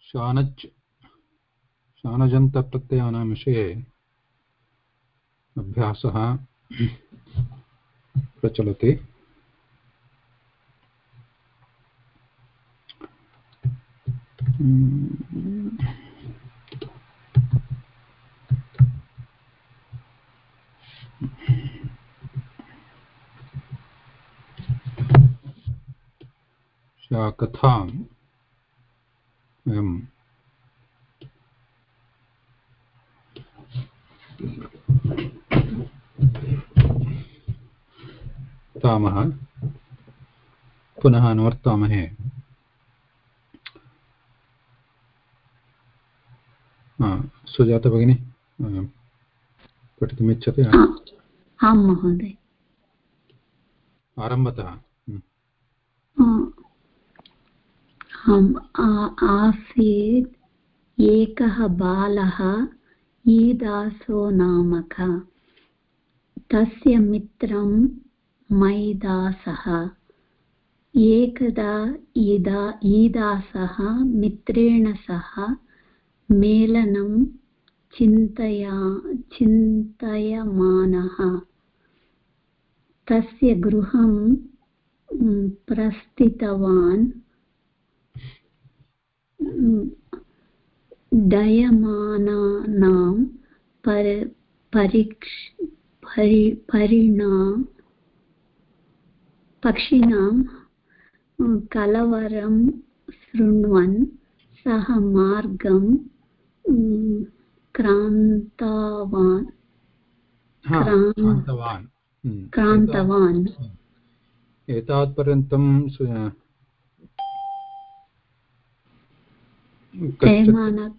शानच् शानजन्तप्रत्ययानां विषये अभ्यासः प्रचलति। कथां वयं वर्तामः पुनः अनुवर्तामहे। सुजाता भगिनी पठितुमिच्छति आं महोदय। आरम्भतः। आसीत् एकः बालः, ईदासो नामक। तस्य मित्रं मैदासः। एकदा ईदा ईदासः मित्रेण सह मेलनं चिन्तया, चिन्तयमानः। तस्य गृहं प्रस्थितवान्। डयमानानां पर परीक्ष परि परिणाम पक्षिणां कलवरं शृण्वन् सः मार्गं क्रान्तवान्। क्रान्तवान्। एतावत्पर्यन्तं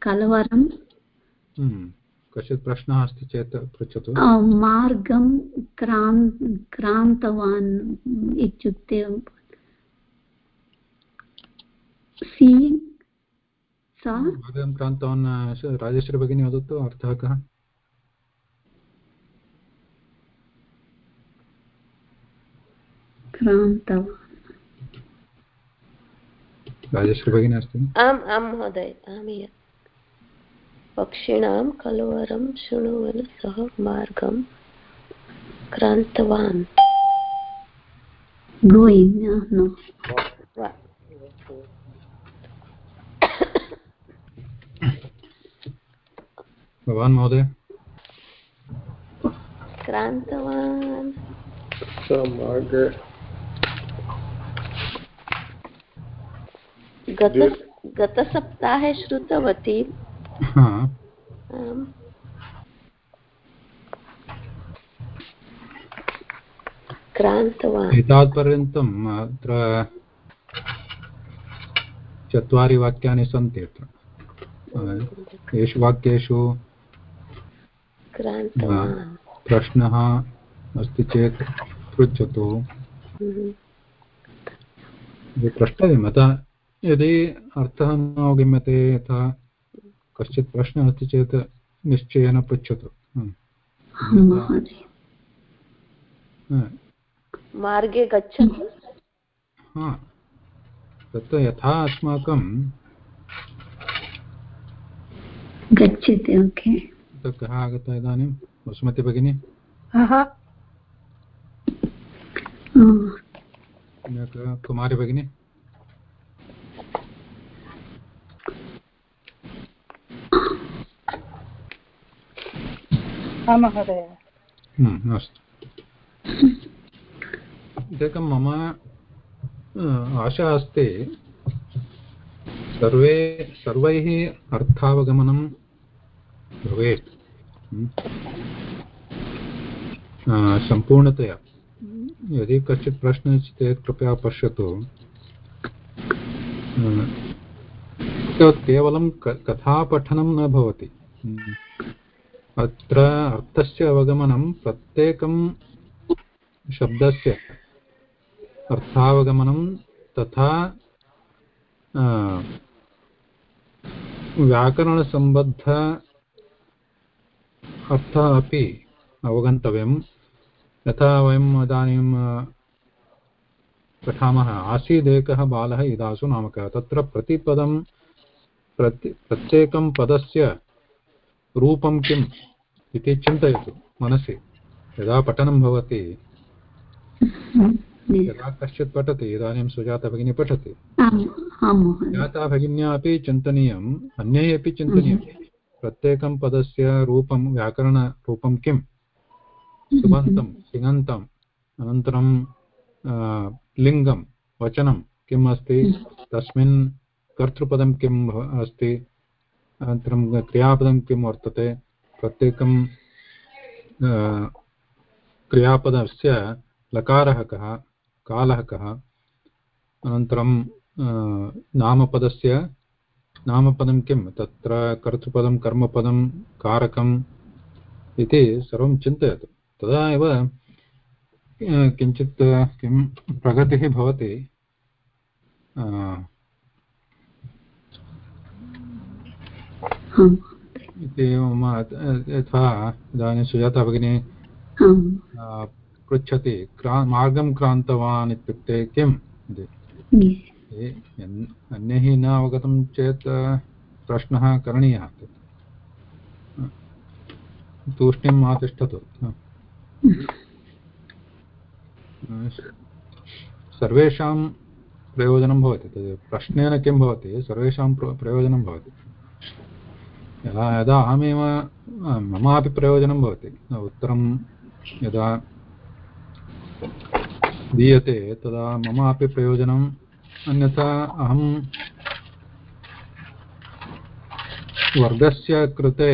कलवरं कश्चित् प्रश्नः अस्ति चेत् पृच्छतु। मार्गं क्रान् क्रान्तवान् इत्युक्ते सा? मार्गं क्रान्तवान् राजेश्वरी भगिनी वदतु अर्थः कः? क्रान्तवान्। राजेश्वरी भगिनी अस्ति आम् आं महोदय आम् पक्षिणां कलवरं शृण्वन् सः मार्गं क्रान्तवान्। भवान् महोदय। क्रान्तवान्। गतसप्ताहे श्रुतवती। क्रान्तवान्। एतावत्पर्यन्तम् अत्र चत्वारि वाक्यानि सन्ति अत्र। येषु वाक्येषु प्रश्नः अस्ति चेत् पृच्छतु। हम्म। प्रष्टव्यम् अतः यदि अर्थः न अवगम्यते यथा कश्चित् प्रश्नः अस्ति चेत् निश्चयेन पृच्छतु। मार्गे गच्छतु। तत्र यथा अस्माकं गच्छति ओके। कः आगतः इदानीं? वसुमति भगिनी? कुमारी भगिनी? महोदय। अस्तु। एकं मम आशा अस्ति, सर्वे, सर्वैः अर्थावगमनं भवेत्। सम्पूर्णतया। यदि कश्चित् प्रश्नः अस्ति चेत् कृपया पश्यतु। केवलं कथापठनं न भवति। अत्र अर्थस्य अवगमनं प्रत्येकं शब्दस्य अर्थावगमनं तथा व्याकरणसम्बद्ध अर्थः अपि अवगन्तव्यं। यथा वयम् इदानीं पठामः आसीदेकः बालः इदासु नामकः। तत्र प्रतिपदं, प्रति, प्रत्येकं पदस्य रूपं किम् इति चिन्तयतु मनसि। यदा पठनं भवति यदा कश्चित् पठति इदानीं सुजाता भगिनी पठति। सुजाता भगिन्या अपि चिन्तनीयम् अन्यैः अपि चिन्तनीयं प्रत्येकं पदस्य रूपं व्याकरणरूपं किम्? सुबन्तं सिङन्तम् अनन्तरं लिङ्गं वचनं किम् अस्ति? तस्मिन् कर्तृपदं किम् अस्ति? अनन्तरं क्रियापदं किं वर्तते? प्रत्येकं क्रियापदस्य लकारः कः कालः कः अनन्तरं नामपदस्य, नामपदं किं तत्र कर्तृपदं, कर्मपदं, कारकम् इति सर्वं चिन्तयतु। तदा एव किञ्चित्, किं प्रगतिः भवति अ, आम् इति मम यथा इदानीं सुजाता भगिनी। अ, पृच्छति क्रा मार्गं क्रान्तवान् इत्युक्ते किम् अन्यैः न अवगतं चेत् प्रश्नः करणीयः अ, तूष्णीं मा तिष्ठतु सर्वेषां प्रयोजनं भवति। तद् प्रश्नेन किं भवति? सर्वेषां प्रयोजनं भवति। यदा यदा अहमेव ममापि प्रयोजनं भवति। उत्तरं यदा दीयते तदा ममापि प्रयोजनम्। अन्यथा अहं वर्गस्य कृते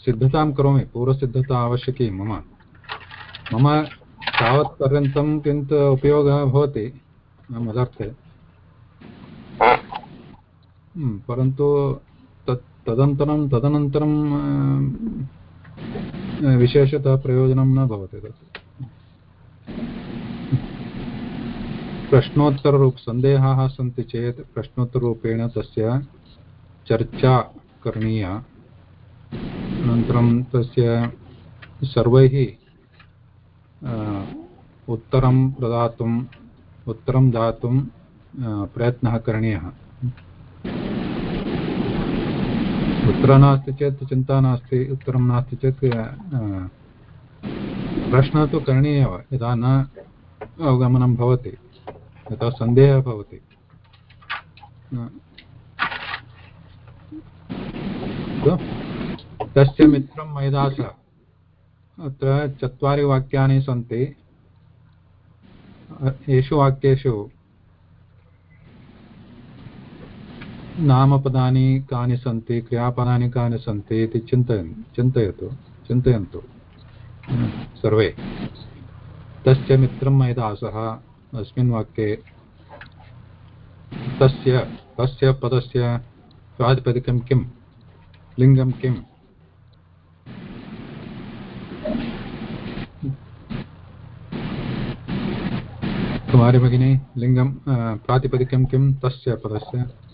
सिद्धतां करोमि पूर्वसिद्धता आवश्यकी मम। मम तावत्पर्यन्तं किन्तु उपयोगः भवति मदर्थे परन्तु तदनन्तरं तदनन्तरं विशेषतः प्रयोजनं न भवति तत्। प्रश्नोत्तररूप सन्देहाः सन्ति चेत् प्रश्नोत्तररूपेण तस्य चर्चा करणीया। अनन्तरं तस्य सर्वैः उत्तरं प्रदातुम्, उत्तरं दातुं प्रयत्नः करणीयः। उत्तरं नास्ति चेत्, चिन्ता नास्ति, उत्तरं नास्ति चेत् प्रश्नः तु करणीयः एव यदा न अवगमनं भवति यथा सन्देहः भवति? तस्य मित्रं मैदासः। अत्र चत्वारि वाक्यानि सन्ति। येषु वाक्येषु नामपदानि कानि सन्ति, क्रियापदानि कानि सन्ति इति चिन्तयन्, चिन्तयतु, चिन्तयन्तु। सर्वे। तस्य मित्रं मैदासः, अस्मिन् वाक्ये तस्य तस्य पदस्य प्रातिपदिकं किं? लिङ्गं किम् कुमारी भगिनी, लिङ्गं प्रातिपदिकं किं? तस्य पदस्य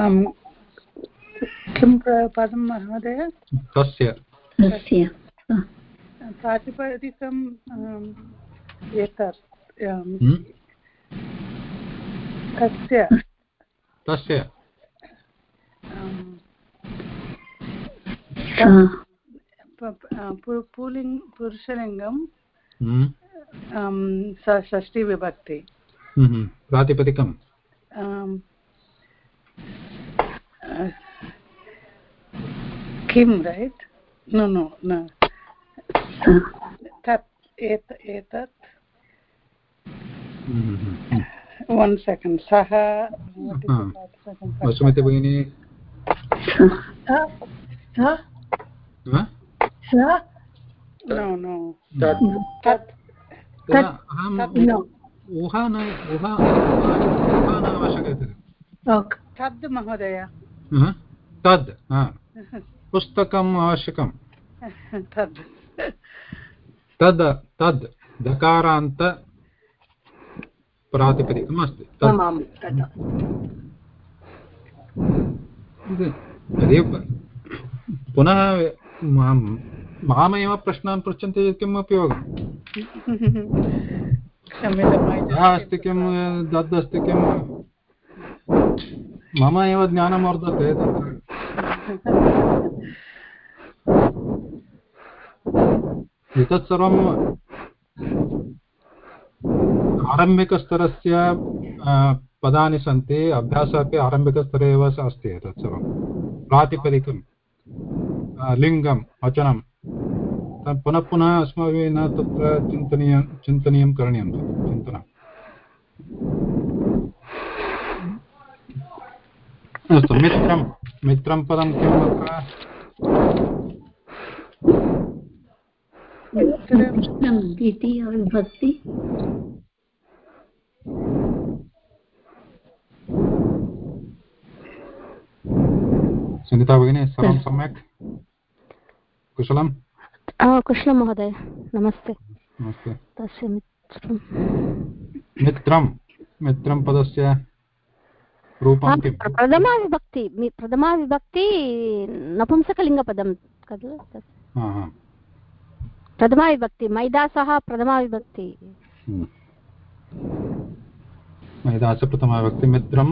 किं पदं महोदय? तस्य। तस्य प्रातिपदिकम् आम्, एतत् hmm? तस्य। तस्य। आम्, सा प- प- आ, पु- पुलिङ् पुरुषलिङ्गं hmm? षष्टिविभक्ति hmm. प्रातिपदिकं किं रैट् नो नो न तत् एत एतत्. वन् सेकेण्ड् सः हा. वसुमती भगिनी हा? ऊहा न ऊहा ऊहा न आवश्यकते तद् महोदय? तद्। हा. पुस्तकम् आवश्यकं तद्। तद् तद्। दकारान्त प्रातिपदिकम् अस्ति। पुनः मामेव प्रश्नान् पृच्छन्ति चेत् किम् उपयोगम्? अस्ति किं दद् अस्ति किं मम एव ज्ञानं वर्धते एतत् सर्वं आरम्भिकस्तरस्य पदानि सन्ति अभ्यासः अपि आरम्भिकस्तरे एव अस्ति एतत् सर्वं प्रातिपदिकं लिङ्गं, वचनं। पुनः पुनः अस्माभिः न तत्र चिन्तनीयं चिन्तनीयं करणीयं चिन्तनम्। अस्तु मित्रं मित्रं पदं किम् अत्र मित्रं विभक्ति सुनीता भगिनी सर्वं सम्यक् कुशलम् आ, कुशलं महोदय नमस्ते नमस्ते तस्य मित्रं मित्रं मित्रं पदस्य रूपं किम् प्र- प्रथमा विभक्ति मि- प्रथमा विभक्ति नपुंसकलिङ्गपदं खलु तत् हा हा प्रथमा विभक्ति मैदासः प्रथमा विभक्ति हम्म। मैदासप्रथमाविभक्ति मित्रं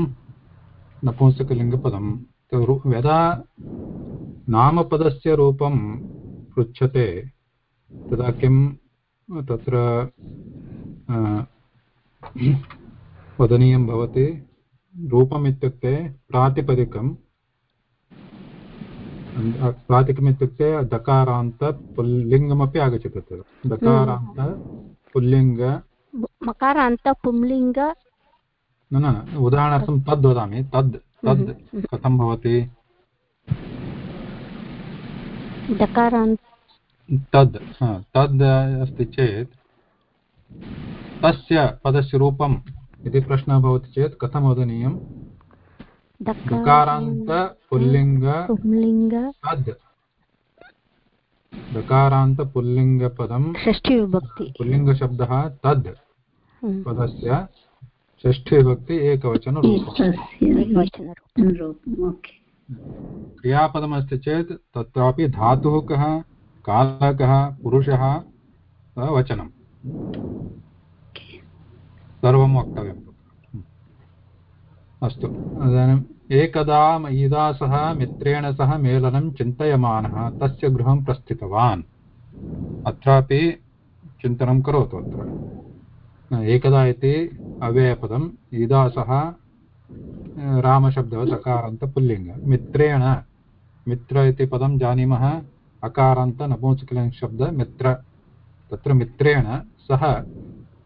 नपुंसकलिङ्गपदं तो यदा नामपदस्य रूपं पृच्छते तदा किं तत्र वदनीयं भवति रूपम् इत्युक्ते प्रातिपदिकं प्रातिपदिकम् इत्युक्ते दकारान्त पुल्लिङ्गमपि आगच्छति तत्र दकारान्त पुल्लिङ्ग। मकारान्त पुंलिङ्ग न न उदाहरणार्थं तद् वदामि। तद् तद् हम्म, हम्म। कथं भवति? तद् तद् अस्ति चेत् तस्य पदस्य रूपम् इति प्रश्नः भवति चेत् कथं वदनीयं? दकारान्त पुल्लिङ्ग पुंलिङ्ग तद् दकारान्त पुल्लिङ्गपदं। षष्ठीविभक्ति। पुल्लिङ्गशब्दः तद्। हम्म, पदस्य षष्ठीविभक्ति एकवचनरूपम्। क्रियापदमस्ति चेत् तत्रापि धातुः कः कालः कः पुरुषः वचनं सर्वं वक्तव्यं अस्तु, इदानीम् एकदा मयिदा सह मित्रेण सह मेलनं चिन्तयमानः, तस्य गृहं प्रस्थितवान्। अत्रापि चिन्तनं करोतु अत्र। एकदा इति अव्ययपदम्, इदा सह रामशब्दः सकारान्त पुल्लिङ्ग। मित्रेण, मित्र इति पदं जानीमः, अकारान्त नपुंसकलिङ्गशब्द मित्र। तत्र मित्रेण सह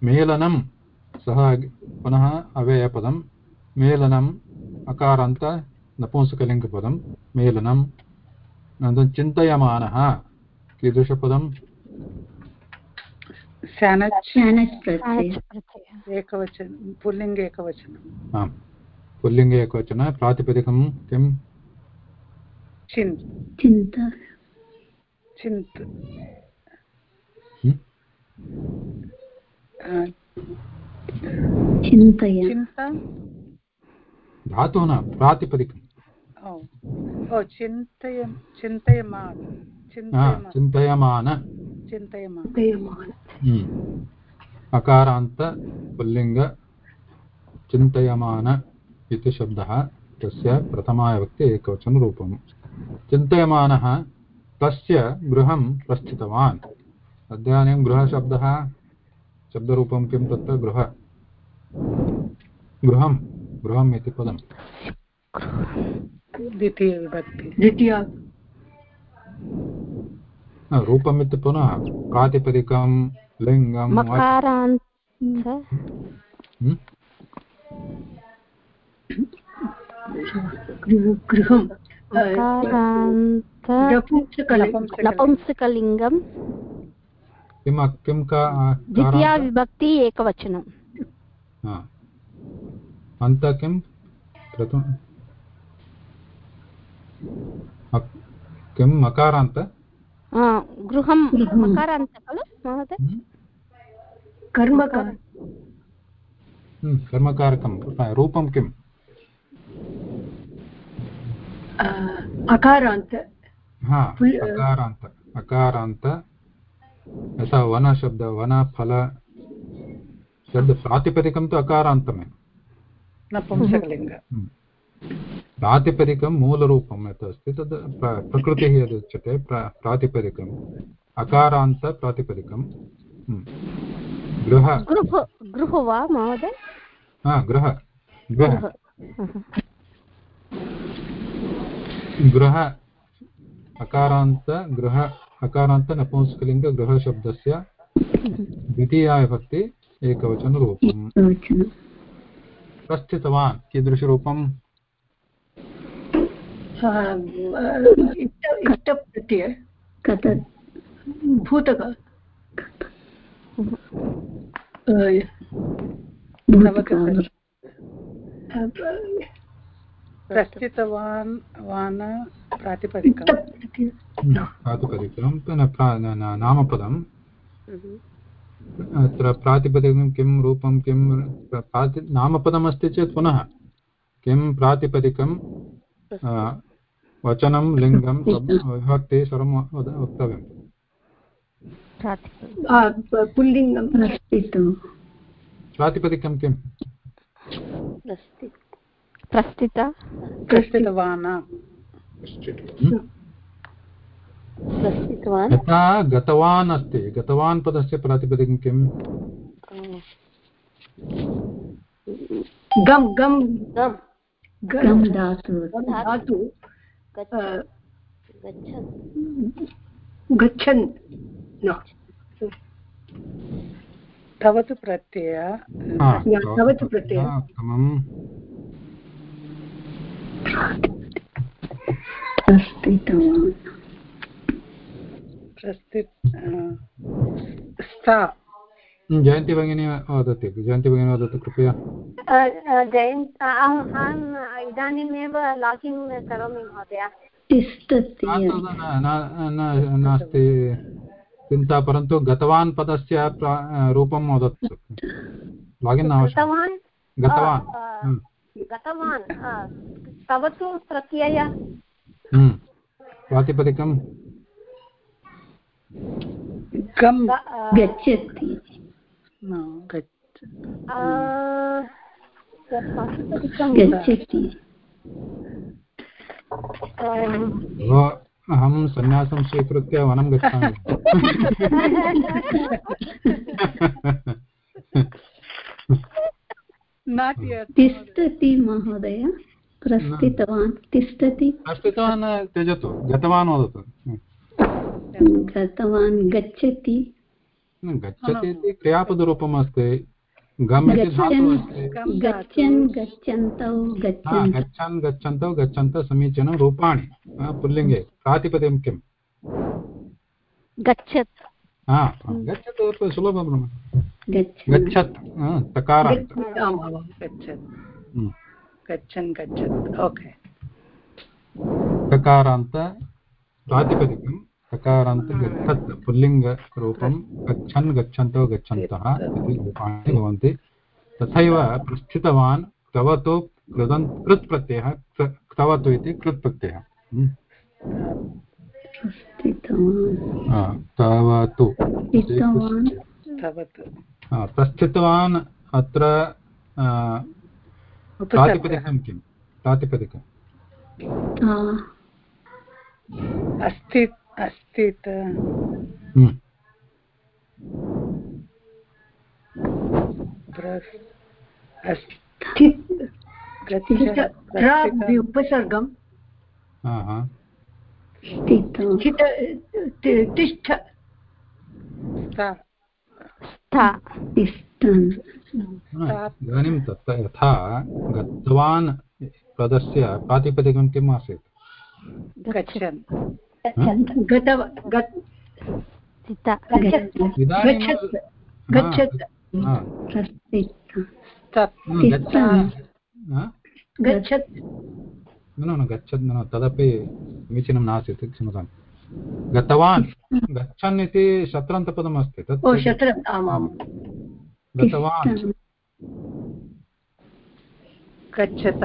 मेलनं सः पुनः अव्ययपदं मेलनम् अकारान्त नपुंसकलिङ्गपदं मेलनम् अनन्तरं चिन्तयमानः कीदृशपदं पुल्लिङ्गे एकवचनम् आम्। पुल्लिङ्गे एकवचन प्रातिपदिकं किं चिन् चिन्ता। चिन्त्? आ, चिन्तय चिन्ता धातुः न ओ चिन्तय चिन्तयमान् चिन्तयमान् चिन्तयमान हम्म। अकारान्त पुल्लिङ्ग चिन्तयमान इति शब्दः तस्य प्रथमाविभक्ति एकवचनरूपम्। चिन्तयमानः तस्य गृहं प्रस्थितवान्। इदानीं गृहशब्दः शब्दरूपं किं तत्र गृह? गृहं गृहम् इति पदम्। द्वितीयविभक्ति रूपम् इति पुनः प्रातिपदिकं लिङ्गं? गृहं नपुंसकलिङ्गं किं किं का द्वितीया विभक्ति एकवचनं अन्त किं प्रथम। किं मकारान्त गृहं गृहं। मकारान्त खलु महोदय? हम्म? कर्मकार। हम्म, कर्मकारकं रूपं किम्? अकारान्त अकारान्त अकारान्त यथा वनशब्द वनफल तद् प्रातिपदिकं तु अकारान्तमेव नपुंसकलिङ्ग। हम्म। प्रातिपदिकं मूलरूपं यत् अस्ति तद् प्र- प्रकृतिः यद् उच्यते प्र प्रातिपदिकम्। अकारान्तप्रातिपदिकं हम्म। गृह। गृह वा महोदय? हा गृह। गृह। गृह गृह। अकारान्त गृह। अकारान्त नपुंसकलिङ्ग गृहशब्दस्य द्वितीया विभक्ति एकवचनरूपम्। वचनं प्रस्थितवान् कीदृशरूपं इष्ट इष्टप्रत्यय। कथ भूतक। भूतकाल। प्रस्थितवान् वान् प्रातिपदिकं प्रातिपदिकं पुनः प्रा- न- न- नामपदं Mhm. अत्र प्रातिपदिकं किं रूपं किं प्र- प्राति नामपदमस्ति चेत् पुनः किं प्रातिपदिकं वचनं लिङ्गं विभक्ति सर्वं प्रातिपदिकं पुल्लिङ्गं प्रातिपदिकं किं प्रस्ति प्रस्थित प्रस्थितवान् गतवान् अस्ति गतवान् पदस्य प्रातिपदिकं किं गम् गम् गम् गं धातु गच्छन् गच्छन् भवतु प्रत्यय भवतु प्रत्यय प्रस्थितवान्। प्रस्थित जयन्ती भगिनी वदति जयन्ती भगिनी वदतु कृपया। जयन्त अहम् अहम् इदानीमेव लागिन् करोमि महोदय। तिष्ठति। न, न, न, नास्ति। चिन्ता परन्तु गतवान् पदस्य रूपं वदतु। लागिन् आवश्यकं गतवान्? गतवान्। हम्म, गतवान् तव तु प्रत्यय। हम्म। प्रातिपदिकं ग- गच्छति। न, गच्छ। प्रातिपदिकं, गच्छति। भो, अहं सन्न्यासं स्वीकृत्य वनं गच्छामि। तिष्ठति महोदय प्रस्थितवान्। तिष्ठति। प्रस्तुतवान् त्यजतु। गतवान् वदतु। गतवान् गच्छति। गच्छति इति क्रियापदरूपम् अस्ति गच्छन् गच्छन्तौ गच्छन् गच्छन् गच्छन्तौ गच्छन्तः समीचीनं रूपाणि। पुल्लिङ्गे। प्रातिपदिकं किम्? गच्छत्। हा गच्छतु सुलभं गच्छत् हा, तकारान्त गच्छत्। हम्म। गच्छन् गच्छत् ओके। तकारान्त प्रातिपदिकं तकारान्त गच्छत् पुल्लिङ्गरूपं गच्छन् गच्छन्तौ गच्छन्तः इति रूपाणि भवन्ति। तथैव प्रस्थितवान् क्तवतु कृदन् कृत् प्रत्ययः क्त- क्तवतु इति कृत् प्रत्ययः। हम्म। प्रस्थितवान् अत्र प्रातिपदिकं किं? प्रातिपदिकं आ, अस्ति अस्ति उपसर्गं तिष्ठ sta- स्था तिष्ठन् हा, इदानीं तत्र यथा गतवान् पदस्य प्रातिपदिकं किम् आसीत्? गच्छत्। तत् न, गच्छत्। न न न तदपि समीचीनं नासीत् क्षम्यतां गतवान्। गच्छन् इति शत्रन्तपदम् अस्ति तत् शत्रम् गतवान्। गच्छत।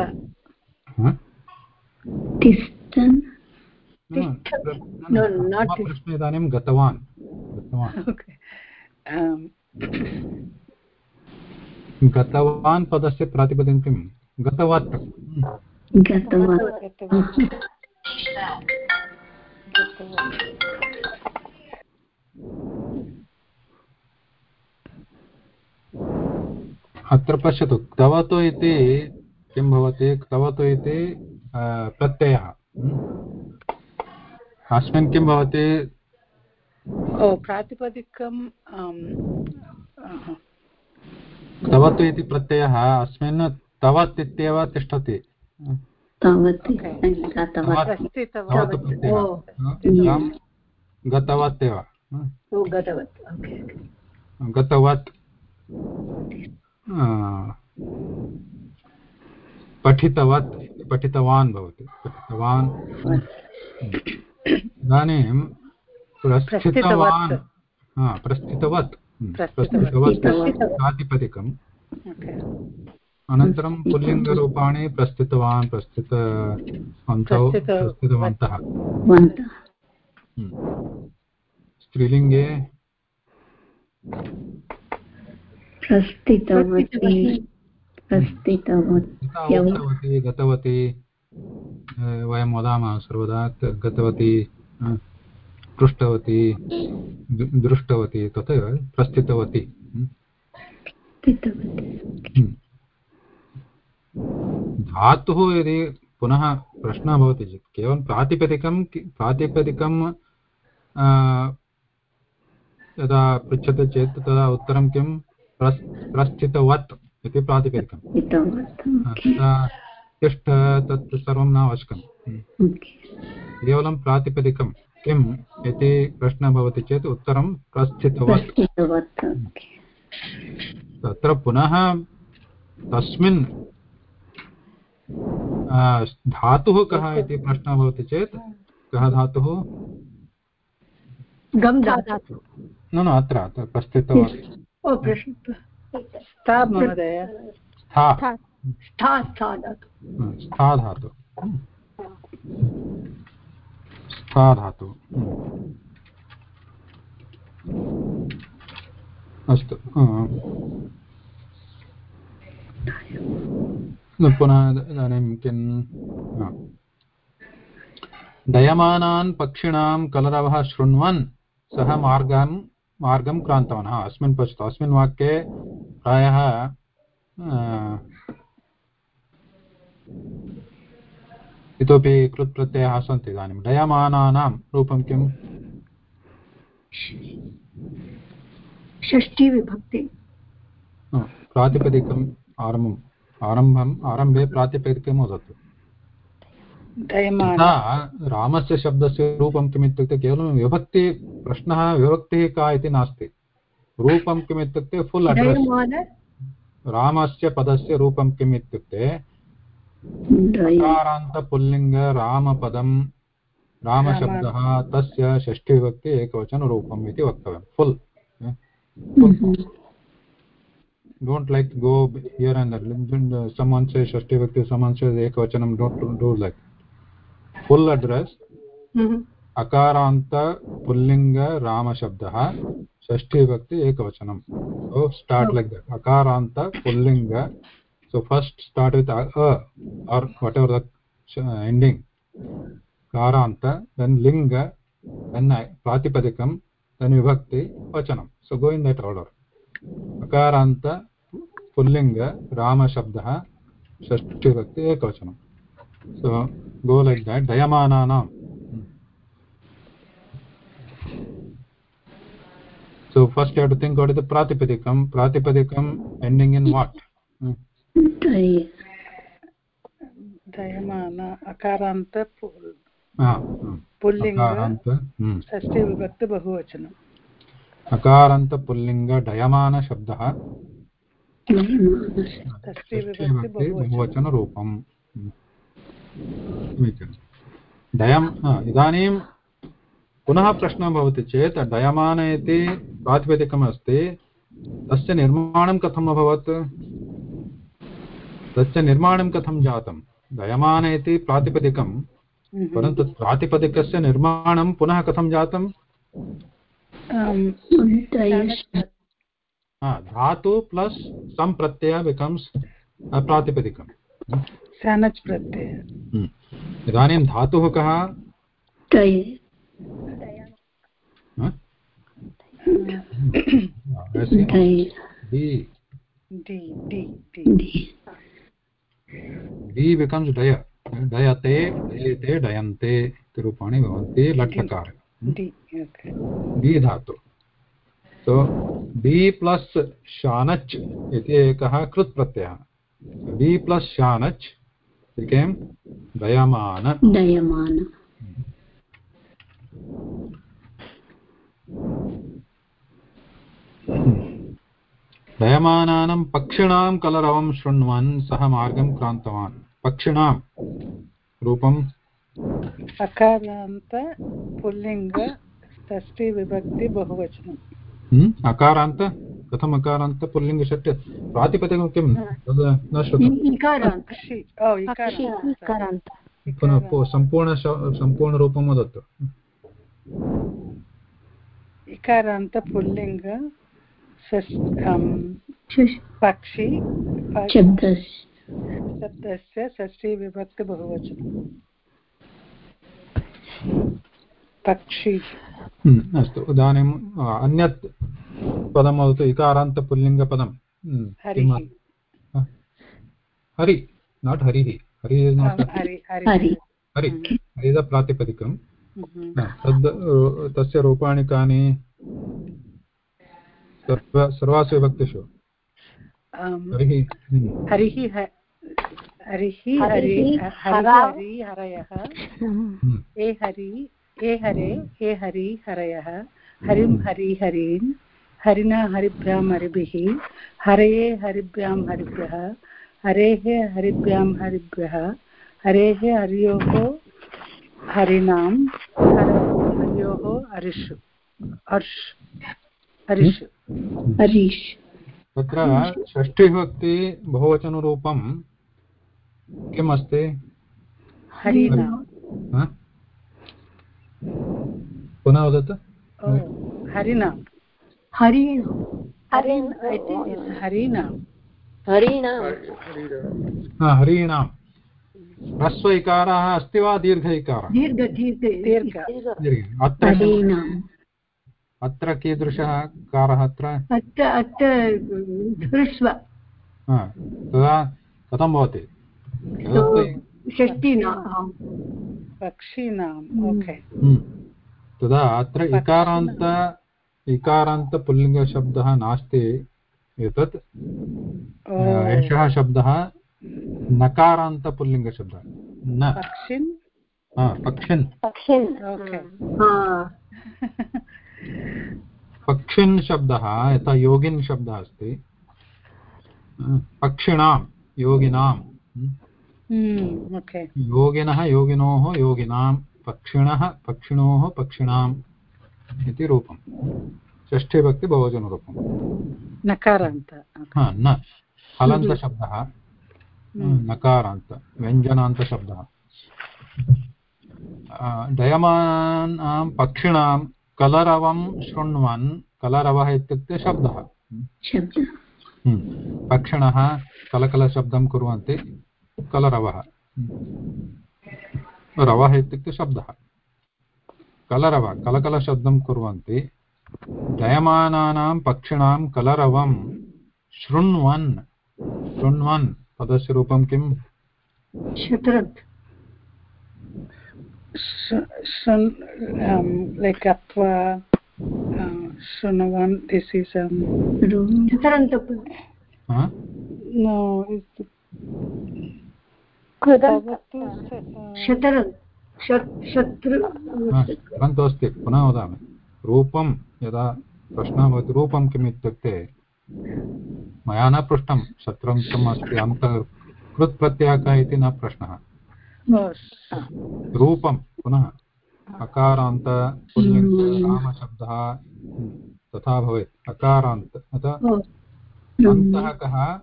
प्रश्नः इदानीं गतवान्। गतवान्। Um, गतवान् पदस्य प्रातिपदिकं किं? गतवत् गतवत्। अत्र पश्यतु क्तवतु इति किं भवति? क्तवतु इति प्रत्ययः। अस्मिन् किं भवति? प्रातिपदिकं क्तवतु इति प्रत्ययः अस्मिन् तवत् इत्येव तिष्ठति। तावत्. गतवत्। एव। गतवत्। ओके गतवत् आ, पठितवत् पठितवान् भवति। पठितवान्। इदानीं प्रस्थितवान्। प्रस्थितवत्। प्रस्थितवत्। ओके अनन्तरं पुल्लिङ्गरूपाणि प्रस्थितवान् प्रस्थितवन्तौ प्रस्थित- प्रस्थितवन्तः वन्तः हम्म। स्त्रीलिङ्गे प्रस्थितवती गतवती वयं वदामः सर्वदा गतवती पृष्टवती दृष्टवती तथैव प्रस्थितवती हम्म। हम्म। धातुः यदि पुनः प्रश्नः भवति चेत् केवलं प्रातिपदिकं प्रातिपदिकं यदा पृच्छते चेत् तदा उत्तरं किं? प्रस् प्रस्थितवत् इति प्रातिपदिकं तदा तिष्ठ तत् सर्वं न आवश्यकं हम्म। केवलं प्रातिपदिकं किम् इति प्रश्नः भवति चेत् उत्तरं प्रस्थितवत्। तत्र पुनः तस्मिन् धातुः कः इति प्रश्नः भवति चेत् कः धातुः? धातु। न न अत्र स्था धातु। अस्तु पुनः इदानीं किं। डयमानान् पक्षिणां कलरवः शृण्वन् सः मार्गं मार्गं क्रान्तवान् हा अस्मिन् पश्यतु अस्मिन् वाक्ये प्रायः इतोपि कृत् प्रत्ययाः सन्ति इदानीं डयमानानां रूपं किम् षष्ठी विभक्ति हा, प्रातिपदिकम् आरम्भम् आरम्भम् आरम्भे प्रातिपदिकं वदतु। तथा रामस्य शब्दस्य रूपं किम् इत्युक्ते केवलं विभक्ति प्रश्नः विभक्तिः का इति नास्ति। रूपं किम् इत्युक्ते फुल् अड्रेस् रामस्य पदस्य रूपं किम् इत्युक्ते अकारान्तपुल्लिङ्ग रामपदं रामशब्दः तस्य षष्ठीविभक्ति एकवचनरूपम् इति वक्तव्यं। फुल् don't like go here and there someone says shashti vibhakti someone says ekavachanam don't do like full address mm -hmm. अकारान्त पुल्लिङ्ग रामशब्दः षष्ठी विभक्ति एकवचनं so start like that अकारान्त पुल्लिङ्ग so first start with a or whatever the uh, ending karanta then linga then pratipadikam then vibhakti vachanam so go in that order अकारान्त पुल्लिङ्ग रामशब्दः षष्ठीविभक्ति एकवचनं so go like that दयमानानां so first you have to think what is the pratipadikam pratipadikam ending in what Hmm. द्वय दयमान अकारान्त पु- ah, ah. पुल्लिङ्ग अकारान्त. षष्ठी विभक्ति बहुवचनम् अकारान्त पुल्लिङ्ग डयमानशब्दः द्वयमानस्य षष्ठी विभक्ति षष्ठीविभक्ति बहुवचनं बहुवचनरूपम् Hmm. समीचीनं डयम् हा, इदानीं पुनः प्रश्नः भवति चेत् डयमान इति प्रातिपदिकमस्ति तस्य निर्माणं कथम् अभवत् तस्य निर्माणं कथं जातं डयमान इति प्रातिपदिकं हम्म। परन्तु प्रातिपदिकस्य निर्माणं पुनः कथं जातं धातु प्लस् सम् प्रत्यय बिकम्स् प्रातिपदिकम् सनच् प्रत्यय। इदानीं धातुः कः बिकम्स् डय डयते डयते डयन्ते इति रूपाणि भवन्ति लट्लकार डि धातु। सो डी प्लस् शानच् इति एकः कृत् प्रत्ययः डी प्लस् शानच् बिकेम् दयमान। डयमान दयमानानं पक्षिणां कलरवं शृण्वन् सः मार्गं क्रान्तवान्। पक्षिणां रूपं अकारान्त पुल्लिङ्ग षष्ठी विभक्ति बहुवचनं। हम्म, अकारान्त? कथम् अकारान्त पुल्लिङ्गषट् प्रातिपदिकं किं तद् न श्रुतं। सम्पूर्ण सम्पूर्णरूपं वदतु। इकारान्त पुल्लिङ्ग अं, पक्षि शब्दस्य शब्दस्य षष्ठी विभक्ति बहुवचनं पक्षि। हम्म, अस्तु। इदानीम् अन्यत् पदं वदतु इकारान्तपुल्लिङ्गपदं हम्म, हरिः। हरि नाट् हरिः। हरिः हरि। हरि हरि। हरि। हरि प्रातिपदिकं. तद् तस्य रूपाणि कानि? सर्वासु विभक्तिषु। हरिः हम्म, हरिः हरिः हरि हरिः, हरिः हरा। हरि। हरयः। हम्म, ए हरि ए हरे हे हरि हरयः। हरिं हरि हरीन् हरिणा हरिभ्यां हरिभिः। हरये हरिभ्यां हरिभ्यः। हरेः हरिभ्यां हरिभ्यः। हरेः हर्योः हरिणां हरयोः हरिषु हर्ष हरिषु हरीश् तत्र षष्ठीविभक्ति बहुवचनरूपं किम् अस्ति हरिणां ह? पुनः वदतु हरिणां हरिण हरिण हरिणां हरिणां ह्रस्व इकारः अस्ति वा दीर्घ इकारः दीर्घ दीर्घ. दीर्घ. दीर्घ. अत्र अत्र कीदृशः कारः अत्र? तदा कथं भवति? षष्टि न पक्षिणाम् ओके। हम्म। तदा अत्र इकारान्त इकारान्तपुल्लिङ्गशब्दः नास्ति एतत्। एषः शब्दः नकारान्तपुल्लिङ्गशब्दः। न। पक्षिन्? पक्षिन्। पक्षिन्। पक्षिन् शब्दः यथा योगिन् शब्दः अस्ति। पक्षिणां योगिनां हम्म। हम्म, योगिनः योगिनोः योगिनां पक्षिणः पक्षिणोः पक्षिणाम् इति रूपं षष्ठीभक्ति बहुवचनरूपं नकारान्त। हा न हलन्तशब्दः हम्म, नकारान्त व्यञ्जनान्तशब्दः डयमानां पक्षिणां कलरवं शृण्वन् कलरवः इत्युक्ते शब्दः। शब्दः। हम्म। पक्षिणः कलकलशब्दं कुर्वन्ति। कलरवः रवः। इत्युक्ते शब्दः। कलरव कलकलशब्दं कुर्वन्ति। डयमानानां पक्षिणां कलरवं शृण्वन्। शृण्वन् पदस्य रूपं किम् शतरत् Sh- like atva shrunavan this is um, शतरन्त no it's कृदन्त भवतु स- शतरन्। शत्रु परन्तु अस्ति पुनः वदामि। रूपं यदा प्रश्नः भवति रूपं किम् इत्युक्ते मया न पृष्टं शत्रं किम् अस्ति अन्त कृत् प्रत्ययः कः इति न प्रश्नः। रूपं पुनः अकारान्त रामशब्दः तथा भवेत्। अकारान्त अतः अन्तः कः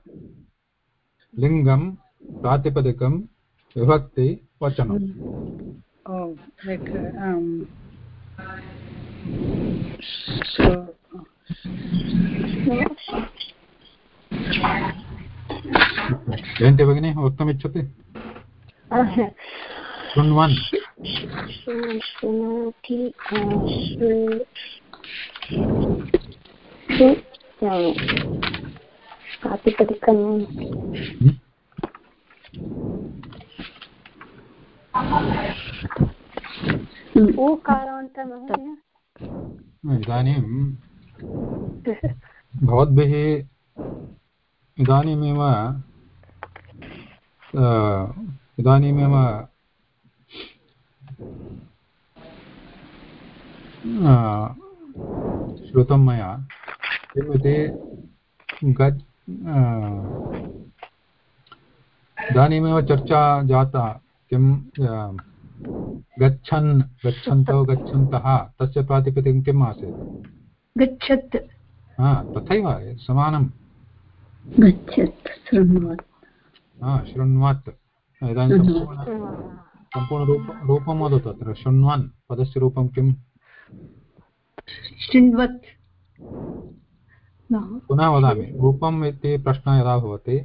लिङ्गं प्रातिपदिकं विभक्ति वचनं oh uh, um जयन्ति भगिनी वक्तुमिच्छति शृण्वन् शृणोति प्रातिपदिकं हम्म? इदानीं भवद्भिः इदानीमेव इदानीमेव श्रुतं मया। किमिति गच् इदानीमेव चर्चा जाता किं गच्छन् गच्छन्तौ गच्छन्तः तस्य प्रातिपदिकं किम् आसीत्? गच्छत्। हा तथैव समानं गच्छत् शृण्वत्। हा शृण्वत्। इदानीं सम्पूर्ण सम्पूर्णरूप रूपं वदतु अत्र शृण्वन् पदस्य रूपं किम्? शृण्वत्। पुनः वदामि रूपम् इति प्रश्नः यदा भवति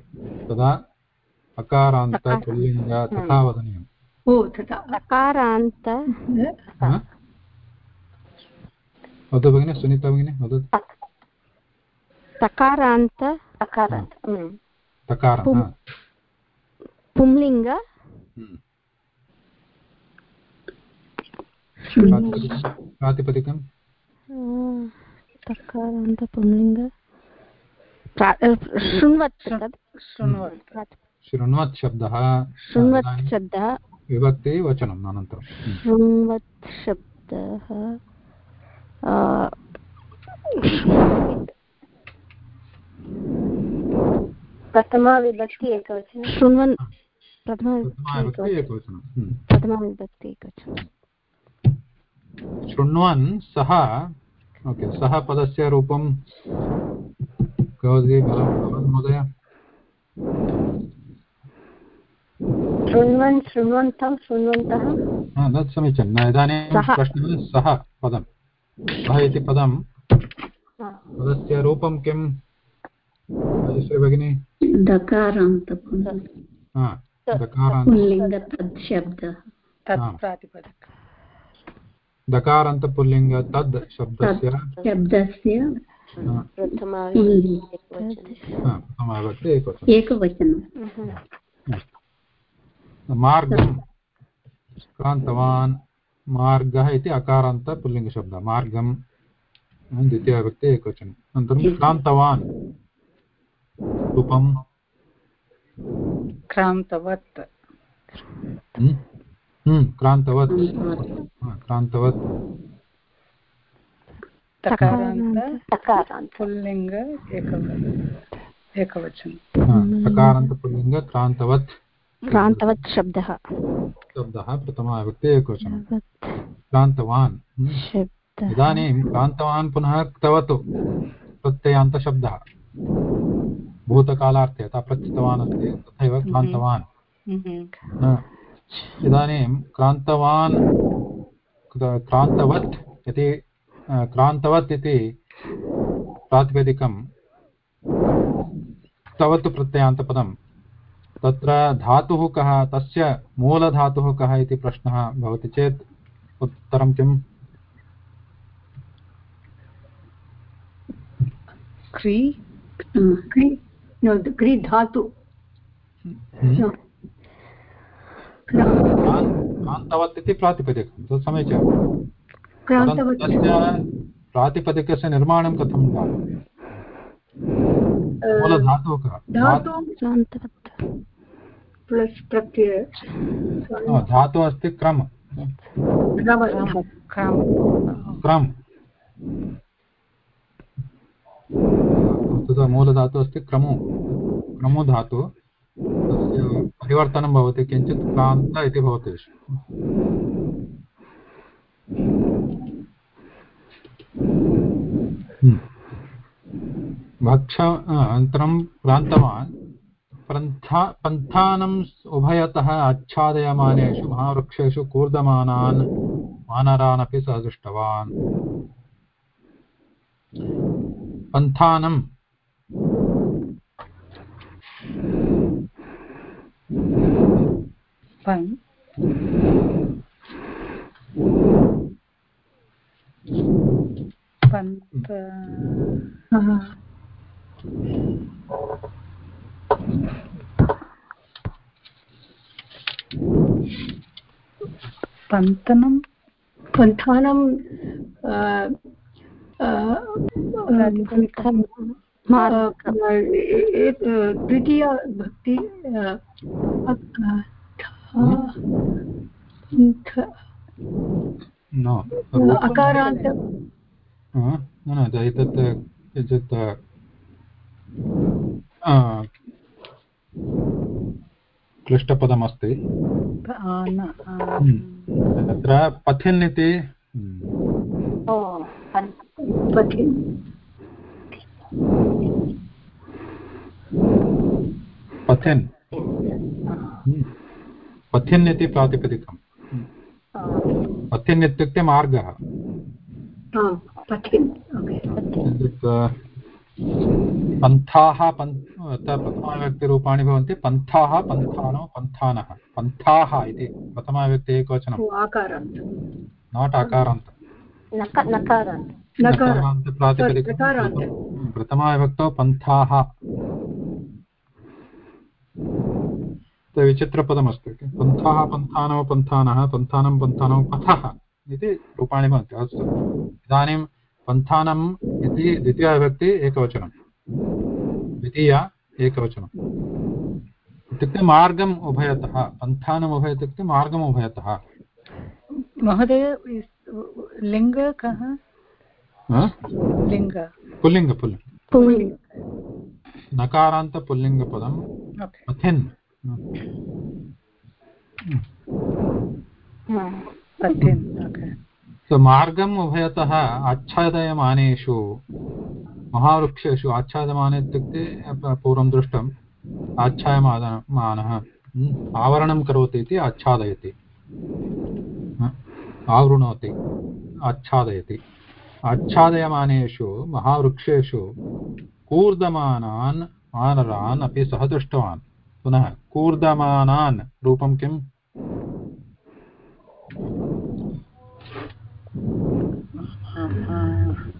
तदा अकारान्त पुल्लिङ्ग तथा वदनीयम् ओ तथा सकारान्त वदतु भगिनि सुनीता भगिनि वदतु। सकारान्त अकारान्त। हम्म। तकारं. पुंलिङ्ग। हम्म. प्रातिपदिकं सकारान्त पुंलिङ्ग। शृण्वत् शृण्वत्। शृण्वत् शब्दः शृण्वत् शब्दः विभक्ति वचनम् अनन्तरं. शृण्वत् शब्दः प्रथमा विभक्ति एकवचनं। शृण्वन् प्रथमा एकवचनं. प्रथमाविभक्ति एकवचनं। शृण्वन् सः ओके सः पदस्य रूपं करोति महोदय। शृण्वन् शृण्वन्तः शृण्वन्तः? हा, तत् समीचीनं। न, इदानीं सः। प्रश्नः सः पदं। सः इति पदं पदस्य रूपं किं राजश्री भगिनी? दकारान्त पुल्लिङ्ग तद् शब्दस्य शब्दस्य हा, एकवचनं हा, प्रथमाविभक्ति एकवचनं एकवचनं हम्म। मार्गं क्रान्तवान् मार्गः इति अकारान्त पुल्लिङ्गशब्दः मार्गं द्वितीयविभक्ति एकवचनम् अनन्तरं क्रान्तवान् रूपं क्रान्तवत् हम्म, हम्म, क्रान्तवत् हा, क्रान्तवत् तकारान्त अकारान्त पुल्लिङ्ग एकव- एकवचनं हा, अकारान्तपुल्लिङ्ग क्रान्तवत् क्रान्तवत् शब्दः। शब्दः प्रथमाविभक्ति एकवचनं। क्रान्तवान्। हम्म, इदानीं क्रान्तवान् पुनः क्तवतु प्रत्ययान्तशब्दः। भूतकालार्थे यथा प्रथितवान् अस्ति तथैव क्रान्तवान्। हम्म। इदानीं क्रान्तवान् क्रान्तवत् इति क्रान्तवत् इति प्रातिपदिकं क्तवत् प्रत्ययान्तपदं तत्र धातुः कः तस्य मूलधातुः कः इति प्रश्नः भवति चेत् उत्तरं किम्? क्री क्री no, क्री धातु। हम्म? क्रान्तवत् इति प्रातिपदिकं तत् समीचीनं। तस्य प्रातिपदिकस्य निर्माणं कथं मूलधातुः कः? धातु क्रान्तवत् प्लस् प्रत्यय। हा, धातुः अस्ति क्रम। क्रम। क्राम। क्रम। तथा मूलधातुः अस्ति क्रमो। क्रमो धातु। तस्य परिवर्तनं भवति किञ्चित् क्रान्त इति भवति। हम्म। भक्ष अनन्तरं क्रान्तवान्। पन्था पन्थानम् उभयतः आच्छादयमानेषु महावृक्षेषु कूर्दमानान् वानरानपि सः दृष्टवान् पन्थानं। पन्। पन्त पन्तनं? पन्थानं द्वितीय भक्ति थ- न अकारान्त। न न एतत् किञ्चित् आ, क्लिष्टपदमस्ति। आन तत्र पथिन् इति हम्म, पथिन्। हम्म, पथिन् इति प्रातिपदिकम्। पथिन् इत्युक्ते मार्गः। पन्थाः पन् अत्र प्रथमाविभक्तिरूपाणि भवन्ति पन्थाः पन्थानो पन्थानः। पन्थाः इति प्रथमाविभक्ति एकवचनं। नाट् अकारान्त प्रथमाविभक्तौ पन्थाः। विचित्रपदमस्ति। पन्थाः पन्थानौ पन्थानः पन्थानं पन्थानौ पथः इति रूपाणि भवन्ति। अस्तु। इदानीं पन्थानम् इति द्वितीयाविभक्ति एकवचनं द्वितीया एकवचनम्। इत्युक्ते मार्गम् उभयतः पन्थानम् उभय इत्युक्ते मार्गम् उभयतः। महोदय लिङ्ग कः? लिङ्ग। पुल्लिङ्ग पुल्लिङ्ग। पुल्लिङ्ग। नकारान्त पुल्लिङ्गपदं ओके। पथिन् पथिन् ओके। सो मार्गम् उभयतः आच्छादयमानेषु महावृक्षेषु आच्छादमाने इत्युक्ते पूर्वं दृष्टम् आच्छायमानः हम्म, आवरणं करोति इति आच्छादयति? आवृणोति आच्छादयति। आच्छादयमानेषु महावृक्षेषु कूर्दमानान् वानरान् अपि सः दृष्टवान्। पुनः कूर्दमानान् रूपं किम्?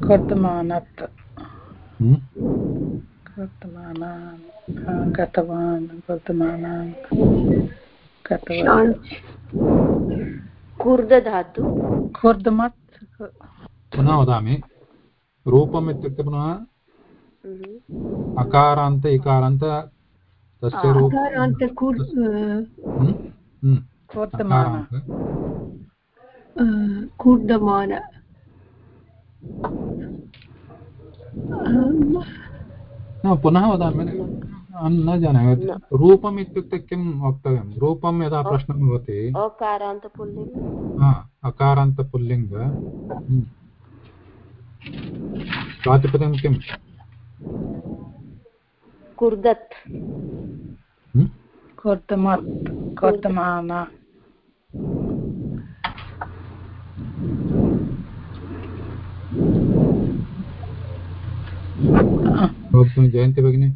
कर्तमानत्? कर्तमानान् गतवान् वर्तमानान् गतवान् कूर्दधातु खुर्दमत् पुनः वदामि रूपम् इत्युक्ते पुनः। अकारान्त इकारान्त तस्य रूप कूर्दमान न पुनः वदामि न जानामि रूपम् इत्युक्ते किं वक्तव्यं? रूपं यदा प्रश्नः भवति अकारान्त पुल्लिङ्ग हा, अकारान्त पुल्लिङ्ग हम्म. प्रातिपदिकं किम् कुर्दत्। हम्म? कर्तमत् कर्तमान भवतु जयन्ति भगिनि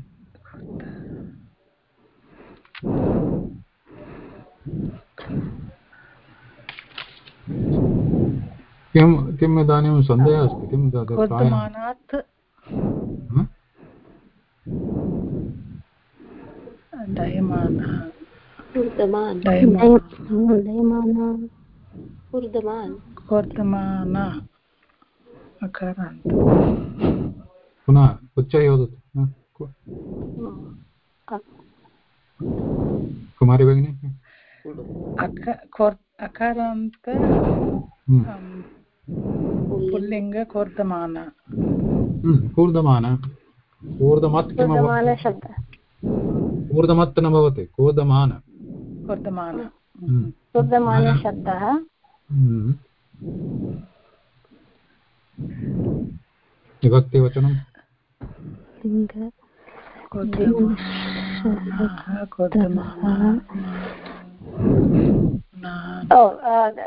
किं किम् इदानीं सन्देहः अस्ति किं दयमाना। कुर्दमान् कर्तमान अकारान्त पुनः उच्चैः वदतु कुमारी भगिनी अकारान्त. पुल्लिङ्ग हम्म, कूर्दमान कूर्दमत् किम् कूर्दमत् न भवति कूर्दमान कर्तमान हम्म. कुर्दमानशब्दः हम्म. विभक्तिवचनं. लिङ्ग कर्तमानः कर्तमान ओ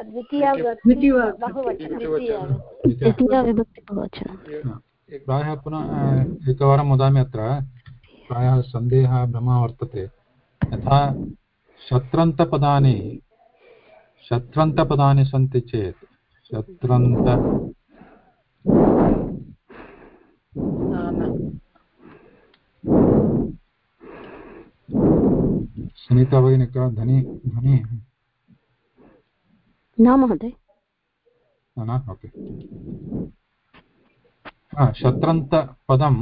द्वितीया द्वितीया बहुवचनं द्वितीया द्वितीया- द्वितीया प्रायः पुनः एकवारं वदामि अत्र। प्रायः सन्देहः भ्रमः वर्तते। यथा शत्रन्तपदानि शत्रन्तपदानि सन्ति चेत् शत्रन्त सुनीता भगिनी का ध्वनि ध्वनि न महोदय। न ओके हा, शत्रन्तपदं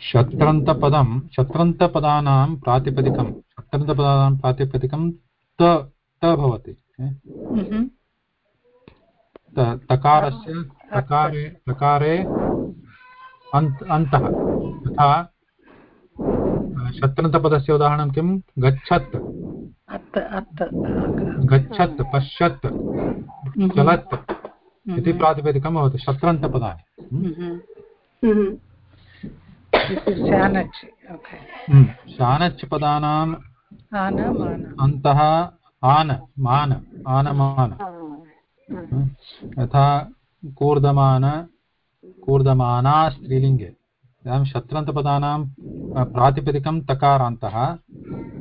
शत्रन्तपदं शत्रन्तपदानां प्रातिपदिकं शत्रन्तपदानां प्रातिपदिकं त त भवति Mhm. तकारस्य तकारे तकारे अन्त अन्तः तथा शत्रन्तपदस्य उदाहरणं किं? गच्छत्। अत् अत् गच्छत् पश्यत् चलत् इति प्रातिपदिकं भवति शत्रन्तपदानि. हम्म, शानच् पदानाम्. अन्तः आन मान आनमान। हम्म, यथा कूर्दमान कूर्दमाना स्त्रीलिङ्गे। इदानीं शत्रन्तपदानां प्रातिपदिकं तकारान्तः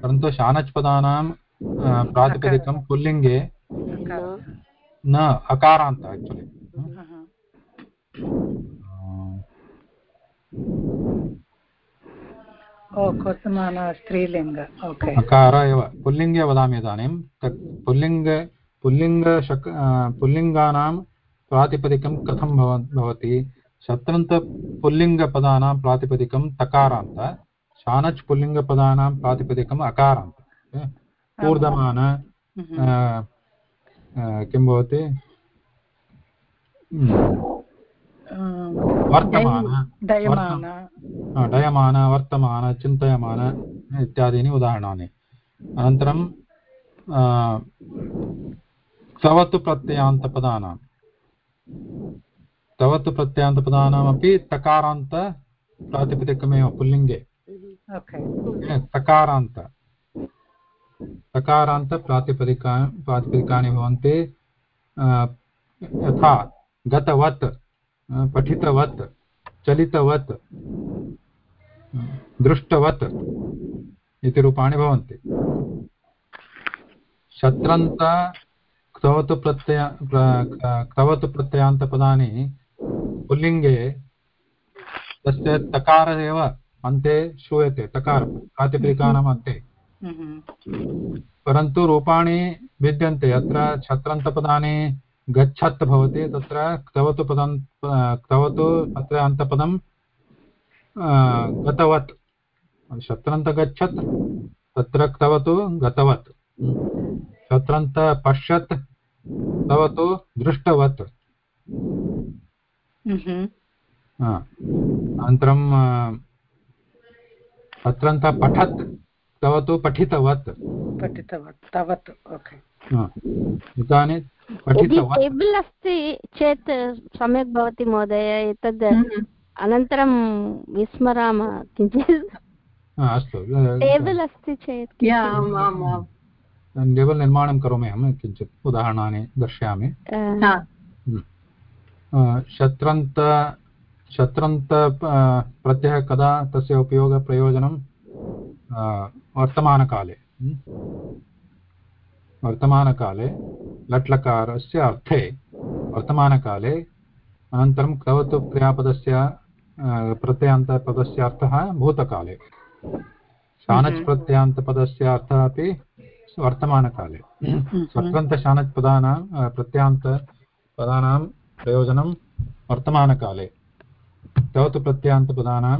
परन्तु शानच् पदानां अ, प्रातिपदिकं पुल्लिङ्गे न अकारान्त आक्चुलि Strilinga. Okay. अकार एव पुल्लिङ्गे वदामि इदानीं पुल्लिङ्ग पुल्लिङ्गशक पुल्लिङ्गानां प्रातिपदिकं कथं भव भवति? शत्रन्तपुल्लिङ्गपदानां प्रातिपदिकं तकारान्त शानच् पुल्लिङ्गपदानां प्रातिपदिकम् अकारान्त। कूर्दमान किं भवति? वर्तमान डयमान। वर्तमान। चिन्तयमान इत्यादीनि उदाहरणानि। अनन्तरं आ, प्रत्ययान्तपदानां। तवतु प्रत्ययान्तपदानामपि तकारान्त प्रातिपदिकमेव पुल्लिङ्गे. तकारान्त तकारान्त प्रातिपदिका प्रातिपदिकानि भवन्ति यथा गतवत् पठितवत् चलितवत् दृष्टवत् इति रूपाणि भवन्ति शत्रन्त क्तवतु प्रत्यय प्र- क्तवतु प्रत्ययान्तपदानि पुल्लिङ्गे तस्य तकार एव अन्ते श्रूयते तकार प्रातिपदिकानाम् अन्ते। Mhm. परन्तु रूपाणि भिद्यन्ते अत्र छत्रन्तपदानि गच्छत् भवति तत्र क्तवतु पदं क्तवतु अत्र अन्तपदं गतवत्। शत्रन्त गच्छत् तत्र क्तवतु गतवत्। शत्रन्त पश्यत् क्तवतु दृष्टवत् Mhm. अनन्तरं आ, शत्रन्त पठत् पठितवत्. Tavat. Okay. इदानीं पठितवत् टेबल् अस्ति चेत् सम्यक् भवति महोदय एतद्. अनन्तरं विस्मरामः किञ्चित् अस्तु टेबल् अस्ति चेत् लेवल् निर्माणं करोमि अहं किञ्चित् उदाहरणानि दर्शयामि। अ, हा. अ, शत्रन्त शत्रन्त प्रत्ययः कदा तस्य उपयोगप्रयोजनं? अ, वर्तमानकाले। म्? वर्तमानकाले लट्लकारस्य अर्थे वर्तमानकाले अनन्तरं क्तवतु क्रियापदस्य प्रत्ययान्तपदस्य अर्थः भूतकाले। शानच् प्रत्ययान्तपदस्य अर्थः अपि वर्तमानकाले। स्वतन्त्रशानच् पदानां अ, प्रत्ययान्तपदानां प्रयोजनं वर्तमानकाले। क्तवतु प्रत्ययान्तपदानां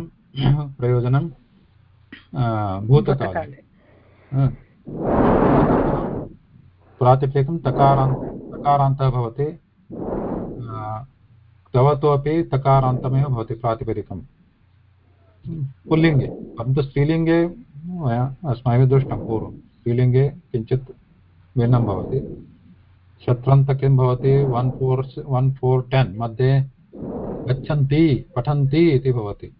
प्रयोजनं भूतकाले. प्रातिपदिकं तकारान्त तकारान्तः भवति। क्तवतु अपि तकारान्तमेव भवति प्रातिपदिकं। पुल्लिङ्गे परन्तु स्त्रीलिङ्गे अस्माभिः दृष्टं पूर्वं स्त्रीलिङ्गे किञ्चित् भिन्नं भवति शत्रन्त किं भवति one four one four ten मध्ये गच्छन्ति पठन्ति इति भवति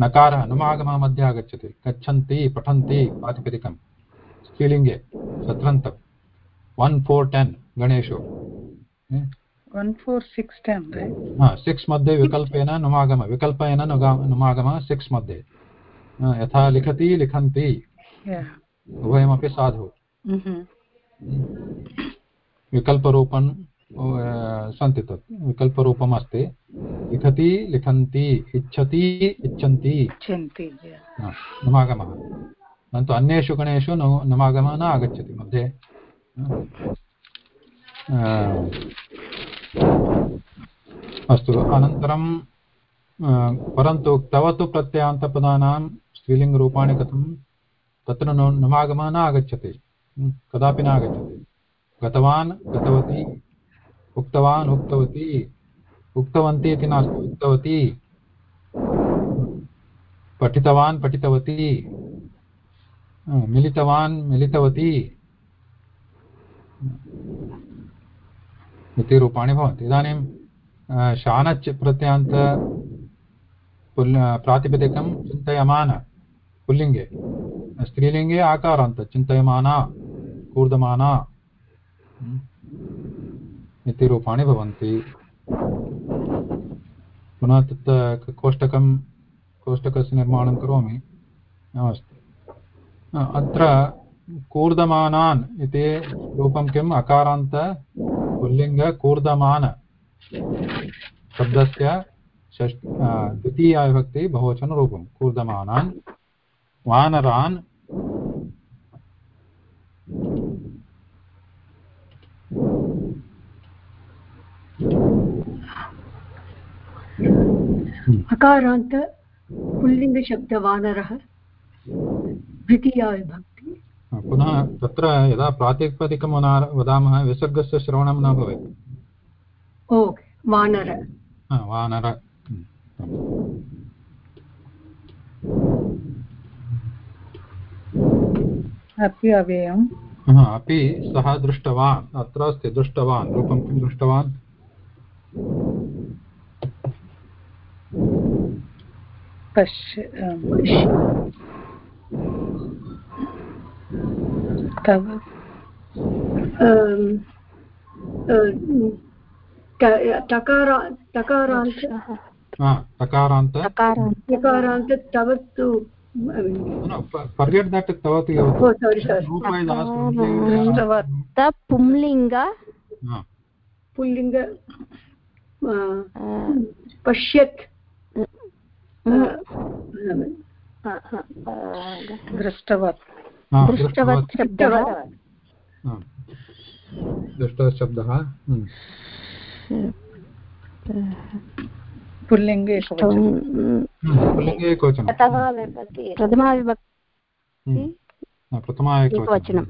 नकारः नुमागमः मध्ये आगच्छति गच्छन्ति पठन्ति प्रातिपदिकं स्त्रीलिङ्गे सत्रन्तम् वन् फोर् टेन् गणेषु सिक्स् मध्ये विकल्पेन नुमागम विकल्पेन नुमागमः सिक्स् मध्ये यथा लिखति लिखन्ति। उभयमपि साधु। Mhm विकल्परूपं सन्ति तत्। विकल्परूपम् अस्ति लिखति लिखन्ति इच्छति इच्छन्ति। हा, परन्तु अन्येषु गणेषु नु नुमागमः न आगच्छति मध्ये। अस्तु अनन्तरं परन्तु तव तु प्रत्ययान्तपदानां स्त्रीलिङ्गरूपाणि कथं? तत्र नुमागमः न आगच्छति कदापि न आगच्छति गतवान्, गतवती, उक्तवान्, उक्तवती, उक्तवन्ती इति नास्ति। उक्तवती, पठितवान्, पठितवती मिलितवान्, मिलितवती, इति रूपाणि भवन्ति। इदानीं शानच् प्रत्ययान्त प्रातिपदिकं चिन्तयमान पुल्लिङ्गे। स्त्रीलिङ्गे आकारान्त चिन्तयमाना कूर्दमाना हम्म, इति रूपाणि भवन्ति। पुनः तत् कोष्टकं कोष्टकस्य निर्माणं करोमि। अस्तु अत्र कूर्दमानान् इति रूपं किम्? अकारान्त पुल्लिङ्ग शब्दस्य षष् द्वितीयाविभक्ति बहुवचनरूपं कूर्दमानान् वानरान् अकारान्त पुल्लिङ्गशब्दवानरः द्वितीया विभक्ति पुनः तत्र यदा प्रातिपदिकं वदामः विसर्गस्य श्रवणं न भवेत्। ओके वानर। वानर। अपि अव्ययम्। अपि सः दृष्टवान् अत्र अस्ति दृष्टवान् रूपं किं दृष्टवान्? पश्य अं, तव अ, टकारा टकारान्त हा, तकारान्त सकारान्त टकारान्त तव फर्गेट् दट् तवति ओ सारि सारि पुंलिङ्ग पुल्लिङ्ग पश्यत् दृष्टवत् दृष्टवत् शब्दः पुल्लिङ्गे एकवचनं हम्म, पुल्लिङ्गे एकवचनं ततः विभक्ति। प्रथमा विभक्ति। हम्म, प्रथमा एकवचनं एकवचनं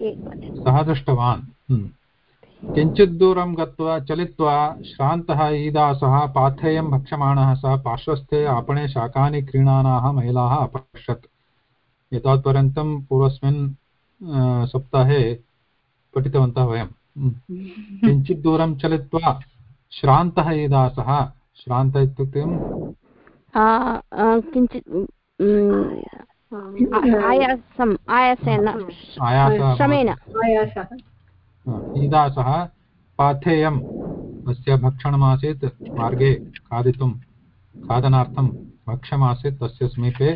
एकवचनं सः दृष्टवान् हम्म। किञ्चित् दूरं गत्वा चलित्वा श्रान्तः ईदासः पाथेयं भक्षमाणः सः पार्श्वस्थे आपणे शाकानि क्रीणानाः महिलाः अपश्यत्। एतावत्पर्यन्तं पूर्वस्मिन् सप्ताहे पठितवन्तः वयं हम्म। किञ्चित् दूरं चलित्वा श्रान्तः ईदासः श्रान्त इत्युक्ते किञ्चित् आयासम् आयासेन श्रमेण ईदासः पाथेयम् तस्य भक्षणमासीत् मार्गे खादितुं खादनार्थं भक्ष्यमासीत् तस्य समीपे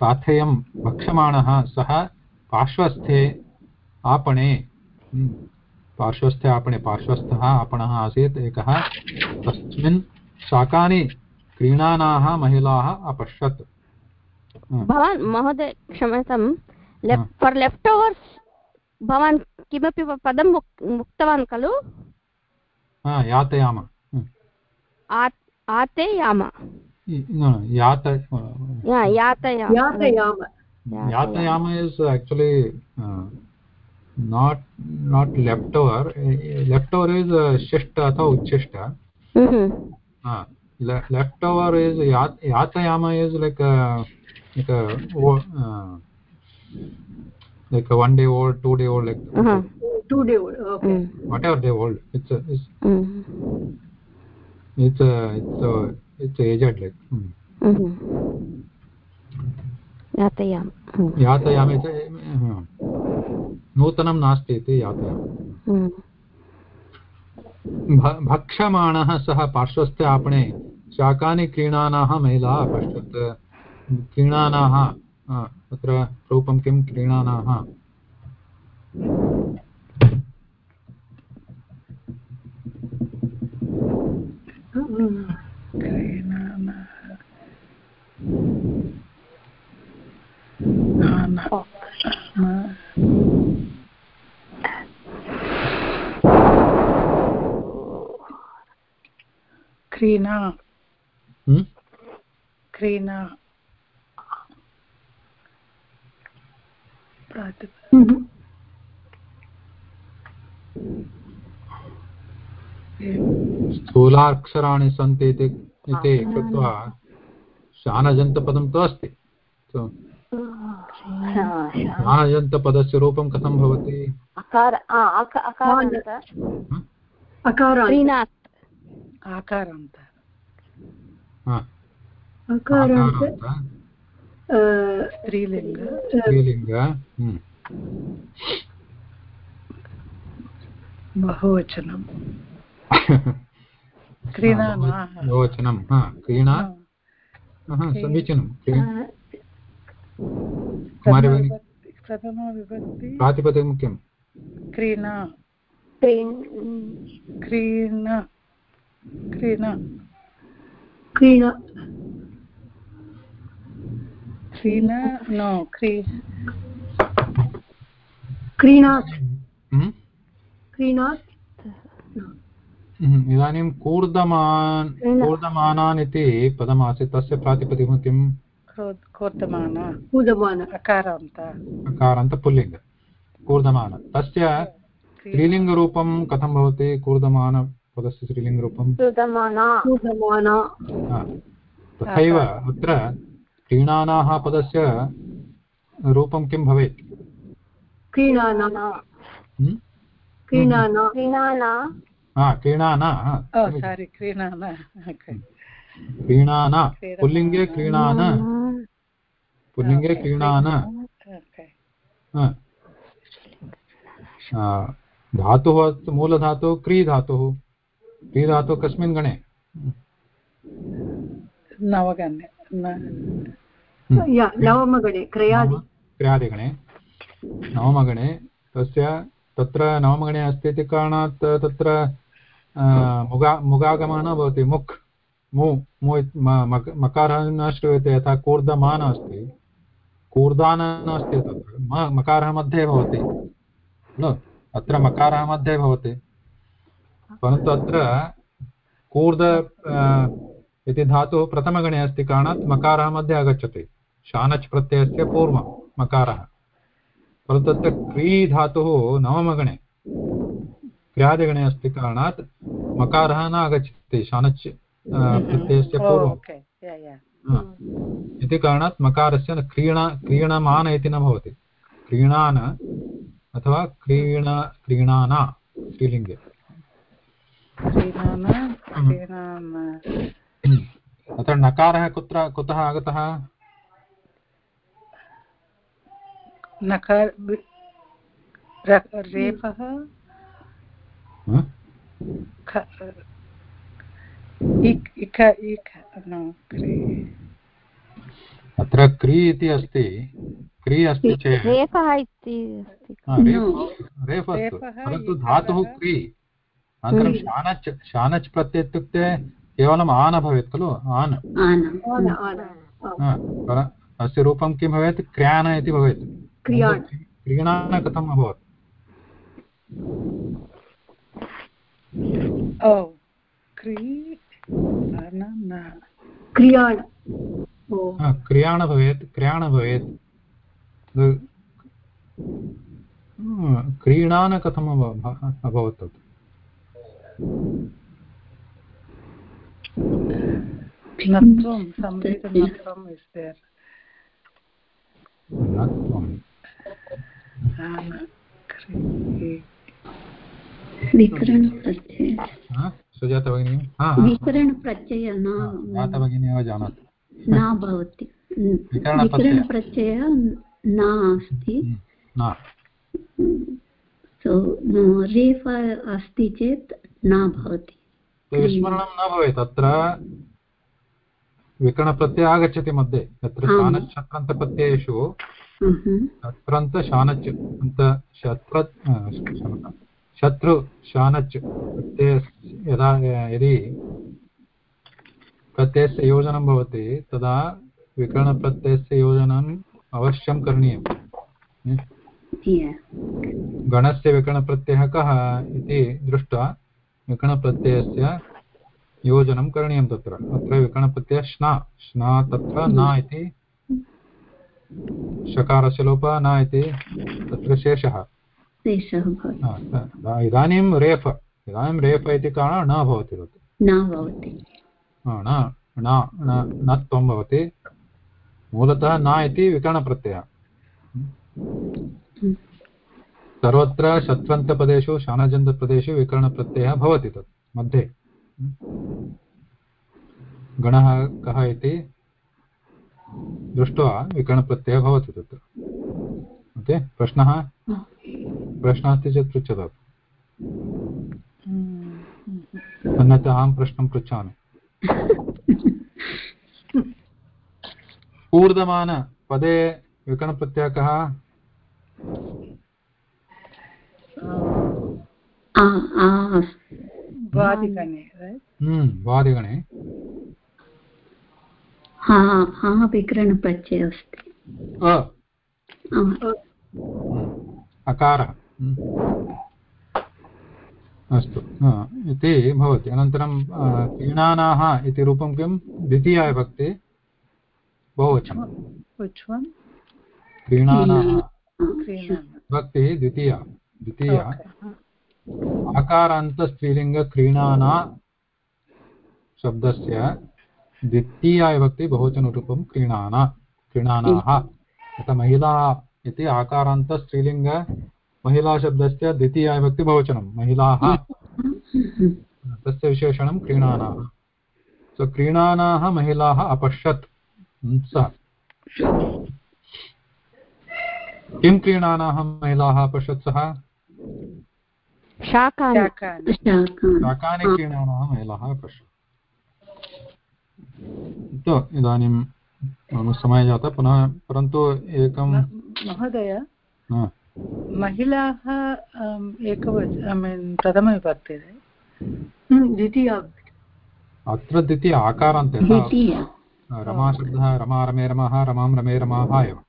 पाथेयं भक्ष्यमाणः सः पार्श्वस्थे आपणे पार्श्वस्थे आपणे पार्श्वस्थः आपणः आसीत् एकः तस्मिन् शाकानि क्रीणानाः महिलाः अपश्यत्। भवान् महोदय क्षम्यतां. फर् लेफ्ट् ओवर्स् भवान् किमपि उक्- उक्तवान् खलु? हा, यातयाम। आ- आतेयाम। इ- न, यात या, यातयाम। यातयाम। actually uh, not not leftover Uh, leftover is uh, shishta atha uchishta Mhm. uh, le leftover is yat yatayama is like a like a uh, like a one day old two day old like Uh-huh. Today okay Mm. whatever they old it's a, it's Mm. it's a, it's a it's aged like hmm. यातयाम hmm. यातयामि च हा. नूतनं नास्ति इति यातयामि हम्म। भक्षमाणः सः पार्श्वस्थ आपणे शाकानि क्रीणानाः महिलाः अपश्यत् क्रीणानाः हा, तत्र रूपं किं क्रीणानाः? क्रीणा? क्रीणा प्रातिप स्थूलाक्षराणि सन्ति इति इति कृत्वा शानजन्तपदं तु अस्ति। शानजन्तपदस्य रूपं कथं भवति अकार आ, अक- अकारान्त अकारान्त क्रीणात् आकारान्त हा, अकारान्त आकारान्त, अ, स्त्रीलिङ्ग स्त्रीलिङ्ग हम्म, बहुवचनं क्रीणानाः बहुवचनं हा क्रीणा हा, समीचीनं क्री- कुमारी भगिनी प्रथमविभक्ति प्रातिपदिकं किं क्रीणा क्रीन् क्रीण क्रीण क्रीण क्रीण नो क्री क्रीणात् हम्म? क्रीणात् हम्म, इदानीं कूर्दमान् कूर्दमानान् इति पदमासीत्। तस्य प्रातिपदिकं किं कोर्दमान। अकारान्त। अकारान्त पुल्लिङ्ग। कूर्दमान। तस्य स्त्रीलिङ्गरूपं कथं भवति? कूर्दमानपदस्य स्त्रीलिङ्गरूपं सुदमाना तथैव अत्र क्रीणानाः पदस्य रूपं किं भवेत्? क्रीणाना। हम्म? क्रीणाना। क्रीणाना। हा क्रीणाना हा, ओ सारी क्रीणान। क्रीणाना। पुल्लिङ्गे क्रीणान। पुल्लिङ्गे क्रीणान। ओके. धातुः अस्ति मूलधातुः क्री धातुः धातुः कस्मिन् गणे नवगण्य न- या नवमगणे क्रयादि क्रियादिगणे नवमगणे तस्य तत्र नवमगणे अस्ति इति कारणात् तत्र मुगा मुगागमः न भवति मुक् मु मु मकारः न श्रूयते यथा कूर्दमान अस्ति कूर्दान नास्ति तत्र म मकारः मध्ये भवति खलु अत्र मकारः मध्ये भवति परन्तु अत्र कूर्द इति धातुः प्रथमगणे अस्ति कारणात् मकारः मध्ये आगच्छति। शानच् प्रत्ययस्य पूर्वं मकारः। परन्तु अत्र क्री धातुः नवमगणे क्रियादिगणे अस्ति कारणात् मकारः न आगच्छति शानच् अ, प्रत्ययस्य ओ पूर्वं। ओके या या इति कारणात् मकारस्य क्रीण क्रीणमान इति न भवति। क्रीणान अथवा क्रीण क्रीणाना स्त्रीलिङ्गे। क्रीणान अत्र नकारः कुत्र कुतः आगतः? नकार रेफः ह? ख- इक् इक इक् नो क्री। अत्र क्री इति अस्ति। क्री अस्ति चेत्। रेफः इति रेफ् अस्तु। परन्तु धातुः क्री। अनन्तरं शानच् शानच् प्रत्यय इत्युक्ते केवलम् आन भवेत् खलु? आन्। अस्य रूपं किं भवेत्? क्र्यान इति भवेत्। क्रियाण क्रीणान कथम् अभवत्? क्रियाण। ओ। क्रियाण भवेत् क्र्याण भवेत्। क्रीणान कथम् अभ- अभवत् तत्? हा, सुजाता भगिनी हा हा विकरणप्रत्यय न भगिनी एव जानाति न भवति विकरणप्रत्यय। विकरणप्रत्यय न अस्ति रेफ अस्ति चेत् न भवति तो विस्मरणं न भवेत् अत्र विकरणप्रत्ययः आगच्छति मध्ये तत्र. शानच्छत्रन्तप्रत्ययेषु Mhm. शत्रन्त शानच् अन्त शत्र शत्रु शानच् प्रत्यय यदा यदि प्रत्ययस्य योजनं भवति तदा विकरणप्रत्ययस्य योजनम् अवश्यं Yeah. गणस्य विकरणप्रत्ययः कः इति दृष्ट्वा विकरणप्रत्ययस्य योजनं करणीयं तत्र। अत्र विकरणप्रत्ययः श्ना श्ना तत्र न इति शकारस्य लोपः न इति तत्र शेषः। इदानीं रेफ इदानीं रेफ इति कारणात् न भवति न भवति। न न न न त्वं भवति। मूलतः न इति विकरणप्रत्ययः सर्वत्र शत्रन्तपदेषु शानजन्तपदेषु विकरणप्रत्ययः भवति तत् मध्ये। गणः कः इति दृष्ट्वा विकरणप्रत्ययः भवति तत्र ओके प्रश्नः? प्रश्नः अस्ति चेत् पृच्छतु। अन्यथा अहं प्रश्नं पृच्छामि। ऊर्धमानपदे विकरणप्रत्ययः कः? वादिगणे? हम्म, वादिगणे हा हा विकरणप्रत्ययः अस्ति। अकारः। हम्म। अस्तु इति भवति। अनन्तरं क्रीणानाः इति रूपं किं? द्वितीया विभक्ति बहुवचनं क्रीणानाः. विभक्तिः द्वितीया। द्वितीया. आकारान्तस्त्रीलिङ्गक्रीणाना शब्दस्य द्वितीया विभक्ति बहुवचनरूपं क्रीणाना क्रीणानाः यथा महिला इति आकारान्तस्त्रीलिङ्ग महिलाशब्दस्य द्वितीया विभक्ति बहुवचनं महिलाः। तस्य विशेषणं क्रीणानाः सो क्रीणानाः महिलाः अपश्यत्। हम्म, सः। किं क्रीणानाः महिलाः अपश्यत् सः? शाकानि। शाकानि। महिलाः अपश्यत् तो इदानीं मम समयः जातः पुनः परन्तु एकं महोदय। महिलाः एकवच ऐ मीन् प्रथमविभक्ति। हम्म, द्वितीया अत्र द्वितीय आकारान्ते। रमाशब्दः रमा रमे रमाः रमां रमे रमाः एव।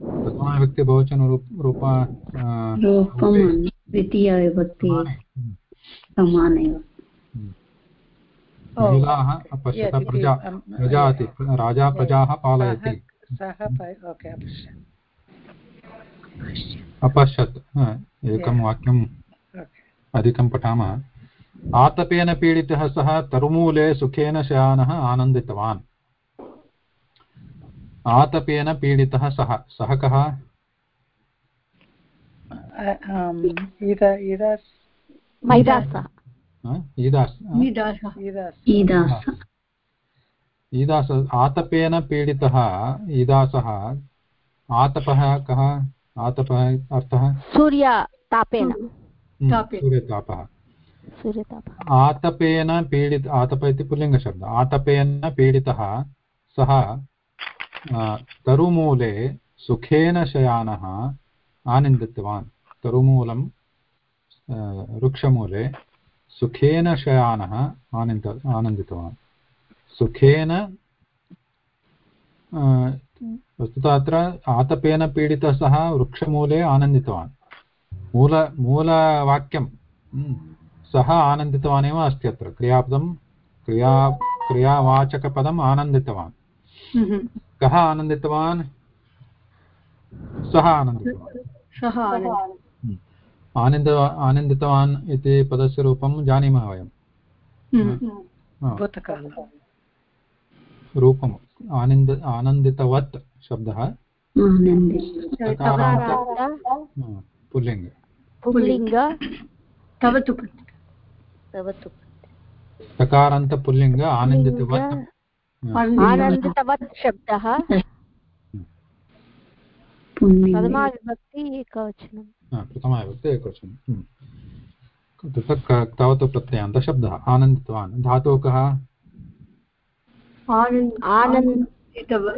प्रथमाविभक्ति बहुवचनरूप रूप अ, रूपं द्वितीया विभक्ति समाने। हम्म, समानेव हम्म। महिलाः Yeah, प्रजा द्वितीय, um, प्रजा इति राजा प्रजाः पालयति अपश्यत् एकं Yeah. वाक्यं ओके अधिकं पठामः आतपेन पीडितः सः तरुमूले सुखेन शयानः आनन्दितवान् आतपेन पीडितः सः सः कः हा, ईदास् आतपेन पीडितः ईदासः आतपः कः? आतपः अर्थः? सूर्यतापेन सूर्यतापः आतपेन पीडित आतप इति पुल्लिङ्गशब्दः। आतपेन पीडितः सः तरुमूले सुखेन शयानः आनन्दितवान् तरुमूलं वृक्षमूले सुखेन शयानः आनन्द आनन्दितवान् सुखेन वस्तुतः अत्र आतपेन पीडितः सः वृक्षमूले आनन्दितवान् मूल मूलवाक्यं सः आनन्दितवान् एव अस्ति अत्र क्रियापदं क्रिया क्रियावाचकपदम् आनन्दितवान् कः आनन्दितवान् सः आनन्दितवान् सः आनन्दः आनन्द आनन्दितवान् इति पदस्य रूपं जानीमः वयं रूपम् आनन्द आनन्दितवत् शब्दः हा, पुल्लिङ्ग पुल्लिङ्ग तव तु तव तु तकारान्तपुल्लिङ्ग आनन्दितवत् आनन्दितवत् शब्दः पुल्लिङ्गे प्रथमाविभक्ति एकवचनं हा, प्रथमाविभक्ति एकवचनं हम्म। क- तावत् प्रत्ययान्तशब्दः आनन्दितवान्। धातुः कः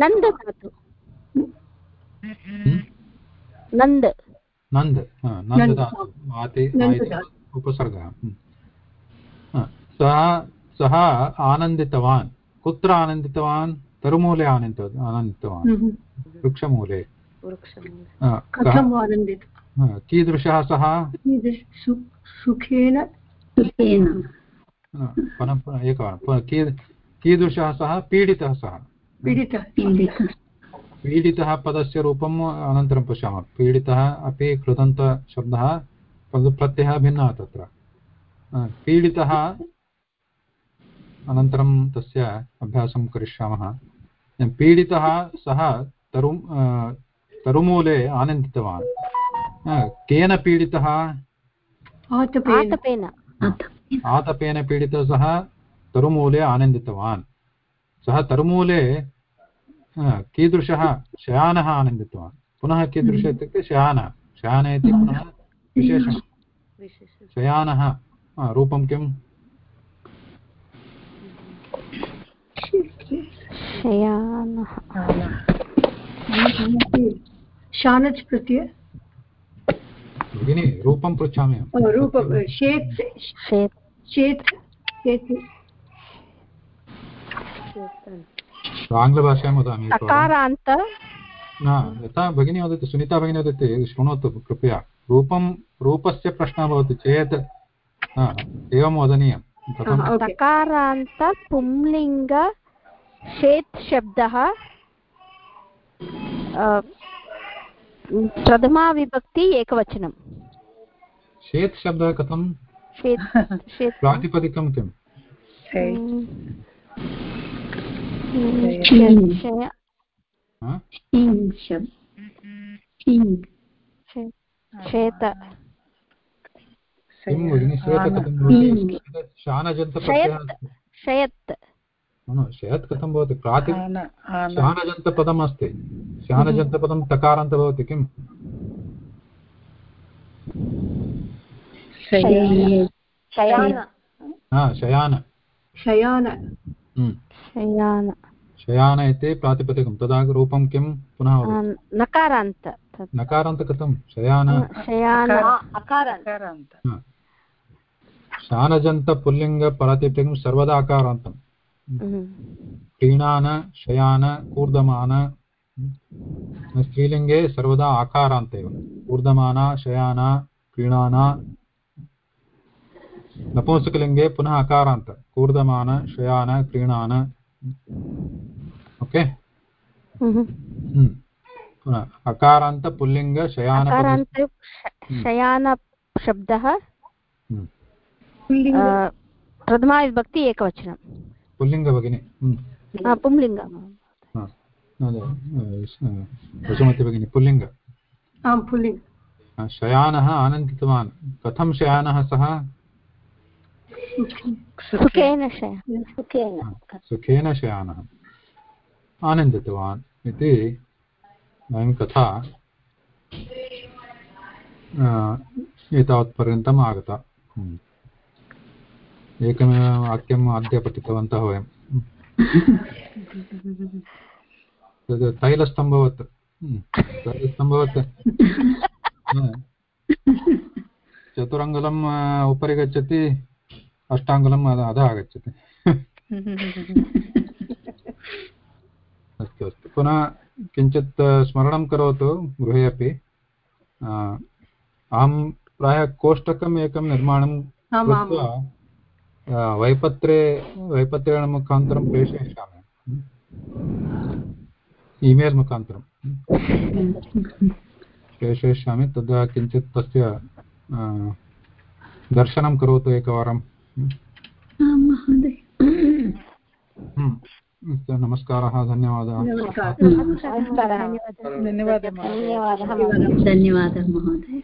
नन्द धातु हम्म? नन्द। नन्द। धातु। उपसर्गः। हम्म। सः सः आनन्दितवान्। कुत्र आनन्दितवान् तरुमूले आनन्द आनन्दितवान्। हम्म। वृक्षमूले। वृक्षमूले। कीदृशः सः? सुखेन एकवारं। कीदृशः सः? पीडितः सः। पीडितः। पीडितः। पीडितः पदस्य रूपम् अनन्तरं पश्यामः। पीडितः अपि कृदन्तशब्दः परन्तु प्रत्ययः भिन्नः तत्र। पीडितः अनन्तरं तस्य अभ्यासं करिष्यामः. पीडितः सः तरु तरुमूले आनन्दितवान्. केन पीडितः? आतपेन. पीडितः सः तरुमूले आनन्दितवान्. सः तरुमूले कीदृशः? शयानः आनन्दितवान्. पुनः कीदृशः इत्युक्ते शयानः. शयान इति पुनः विशेषणं. विशेष शयानः हा, रूपं किम्? शयानः शानच् प्रत्यय भगिनि रूपं पृच्छामि रूप शेत् शेत् आङ्ग्लभाषायां वदामि। न यथा भगिनी वदति सुनीता भगिनी वदति शृणोतु कृपया रूपं रूपस्य प्रश्नः भवति चेत् हा, एवं वदनीयं हा, सकारान्त पुंलिङ्ग शेत् शब्दः अ, प्रथमाविभक्ति एकवचनं शेत् शब्दः कथं प्रातिपदिकं किम् हा? शेत किं भगिनि कथं शयत् कथं भवति प्राति शानजन्तपदम् अस्ति शानजन्तपदं तकारान्त भवति किम् शयान हा शयान शयान हम्म। शयान शयान इति प्रातिपदिकं तदा रूपं किं पुनः नकारान्त नकारान्त कथं शयान शयान अकारान्त शानजन्तपुल्लिङ्गपरातिपदिकं सर्वदा अकारान्तं हम्म। क्रीणान शयान कूर्दमान स्त्रीलिङ्गे सर्वदा आकारान्त एव कूर्दमाना शयान क्रीणान नपुंसकलिङ्गे पुनः अकारान्त कूर्दमान शयान क्रीणान ओके। पुनः अकारान्त पुल्लिङ्ग शयान शयान शब्दः। अ, प्रथमाविभक्ति एकवचनं। पुल्लिङ्ग भगिनि। हम्म। पुंलिङ्ग। वसुमती भगिनि पुल्लिङ्ग। आं पुल्लिङ्ग्। शयानः आनन्दितवान्। कथं शयानः सः? सुखेन सुखेन। सुखेन शयानः। आनन्दितवान् इति अयं कथा एतावत्पर्यन्तम् आगता। हम्म। एकमेव वाक्यम् अद्य पठितवन्तः वयं तद् तैलस्तम्भवत्। हम्म, तैलस्तम्भवत्। चतुरङ्गुलम् उपरि गच्छति अष्टाङ्गुलम् अध- अधः आगच्छति। अस्तु अस्तु। पुनः किञ्चित् स्मरणं करोतु गृहे अपि। अहं प्रायः कोष्टकम् एकं निर्माणं कृत्वा वैपत्रे वैपत्रेण मुखान्तरं प्रेषयिष्यामि ईमेल् मुखान्तरं प्रेषयिष्यामि तदा किञ्चित् तस्य दर्शनं करोतु एकवारं नमस्कारः धन्यवादः धन्यवादः धन्यवादः महोदय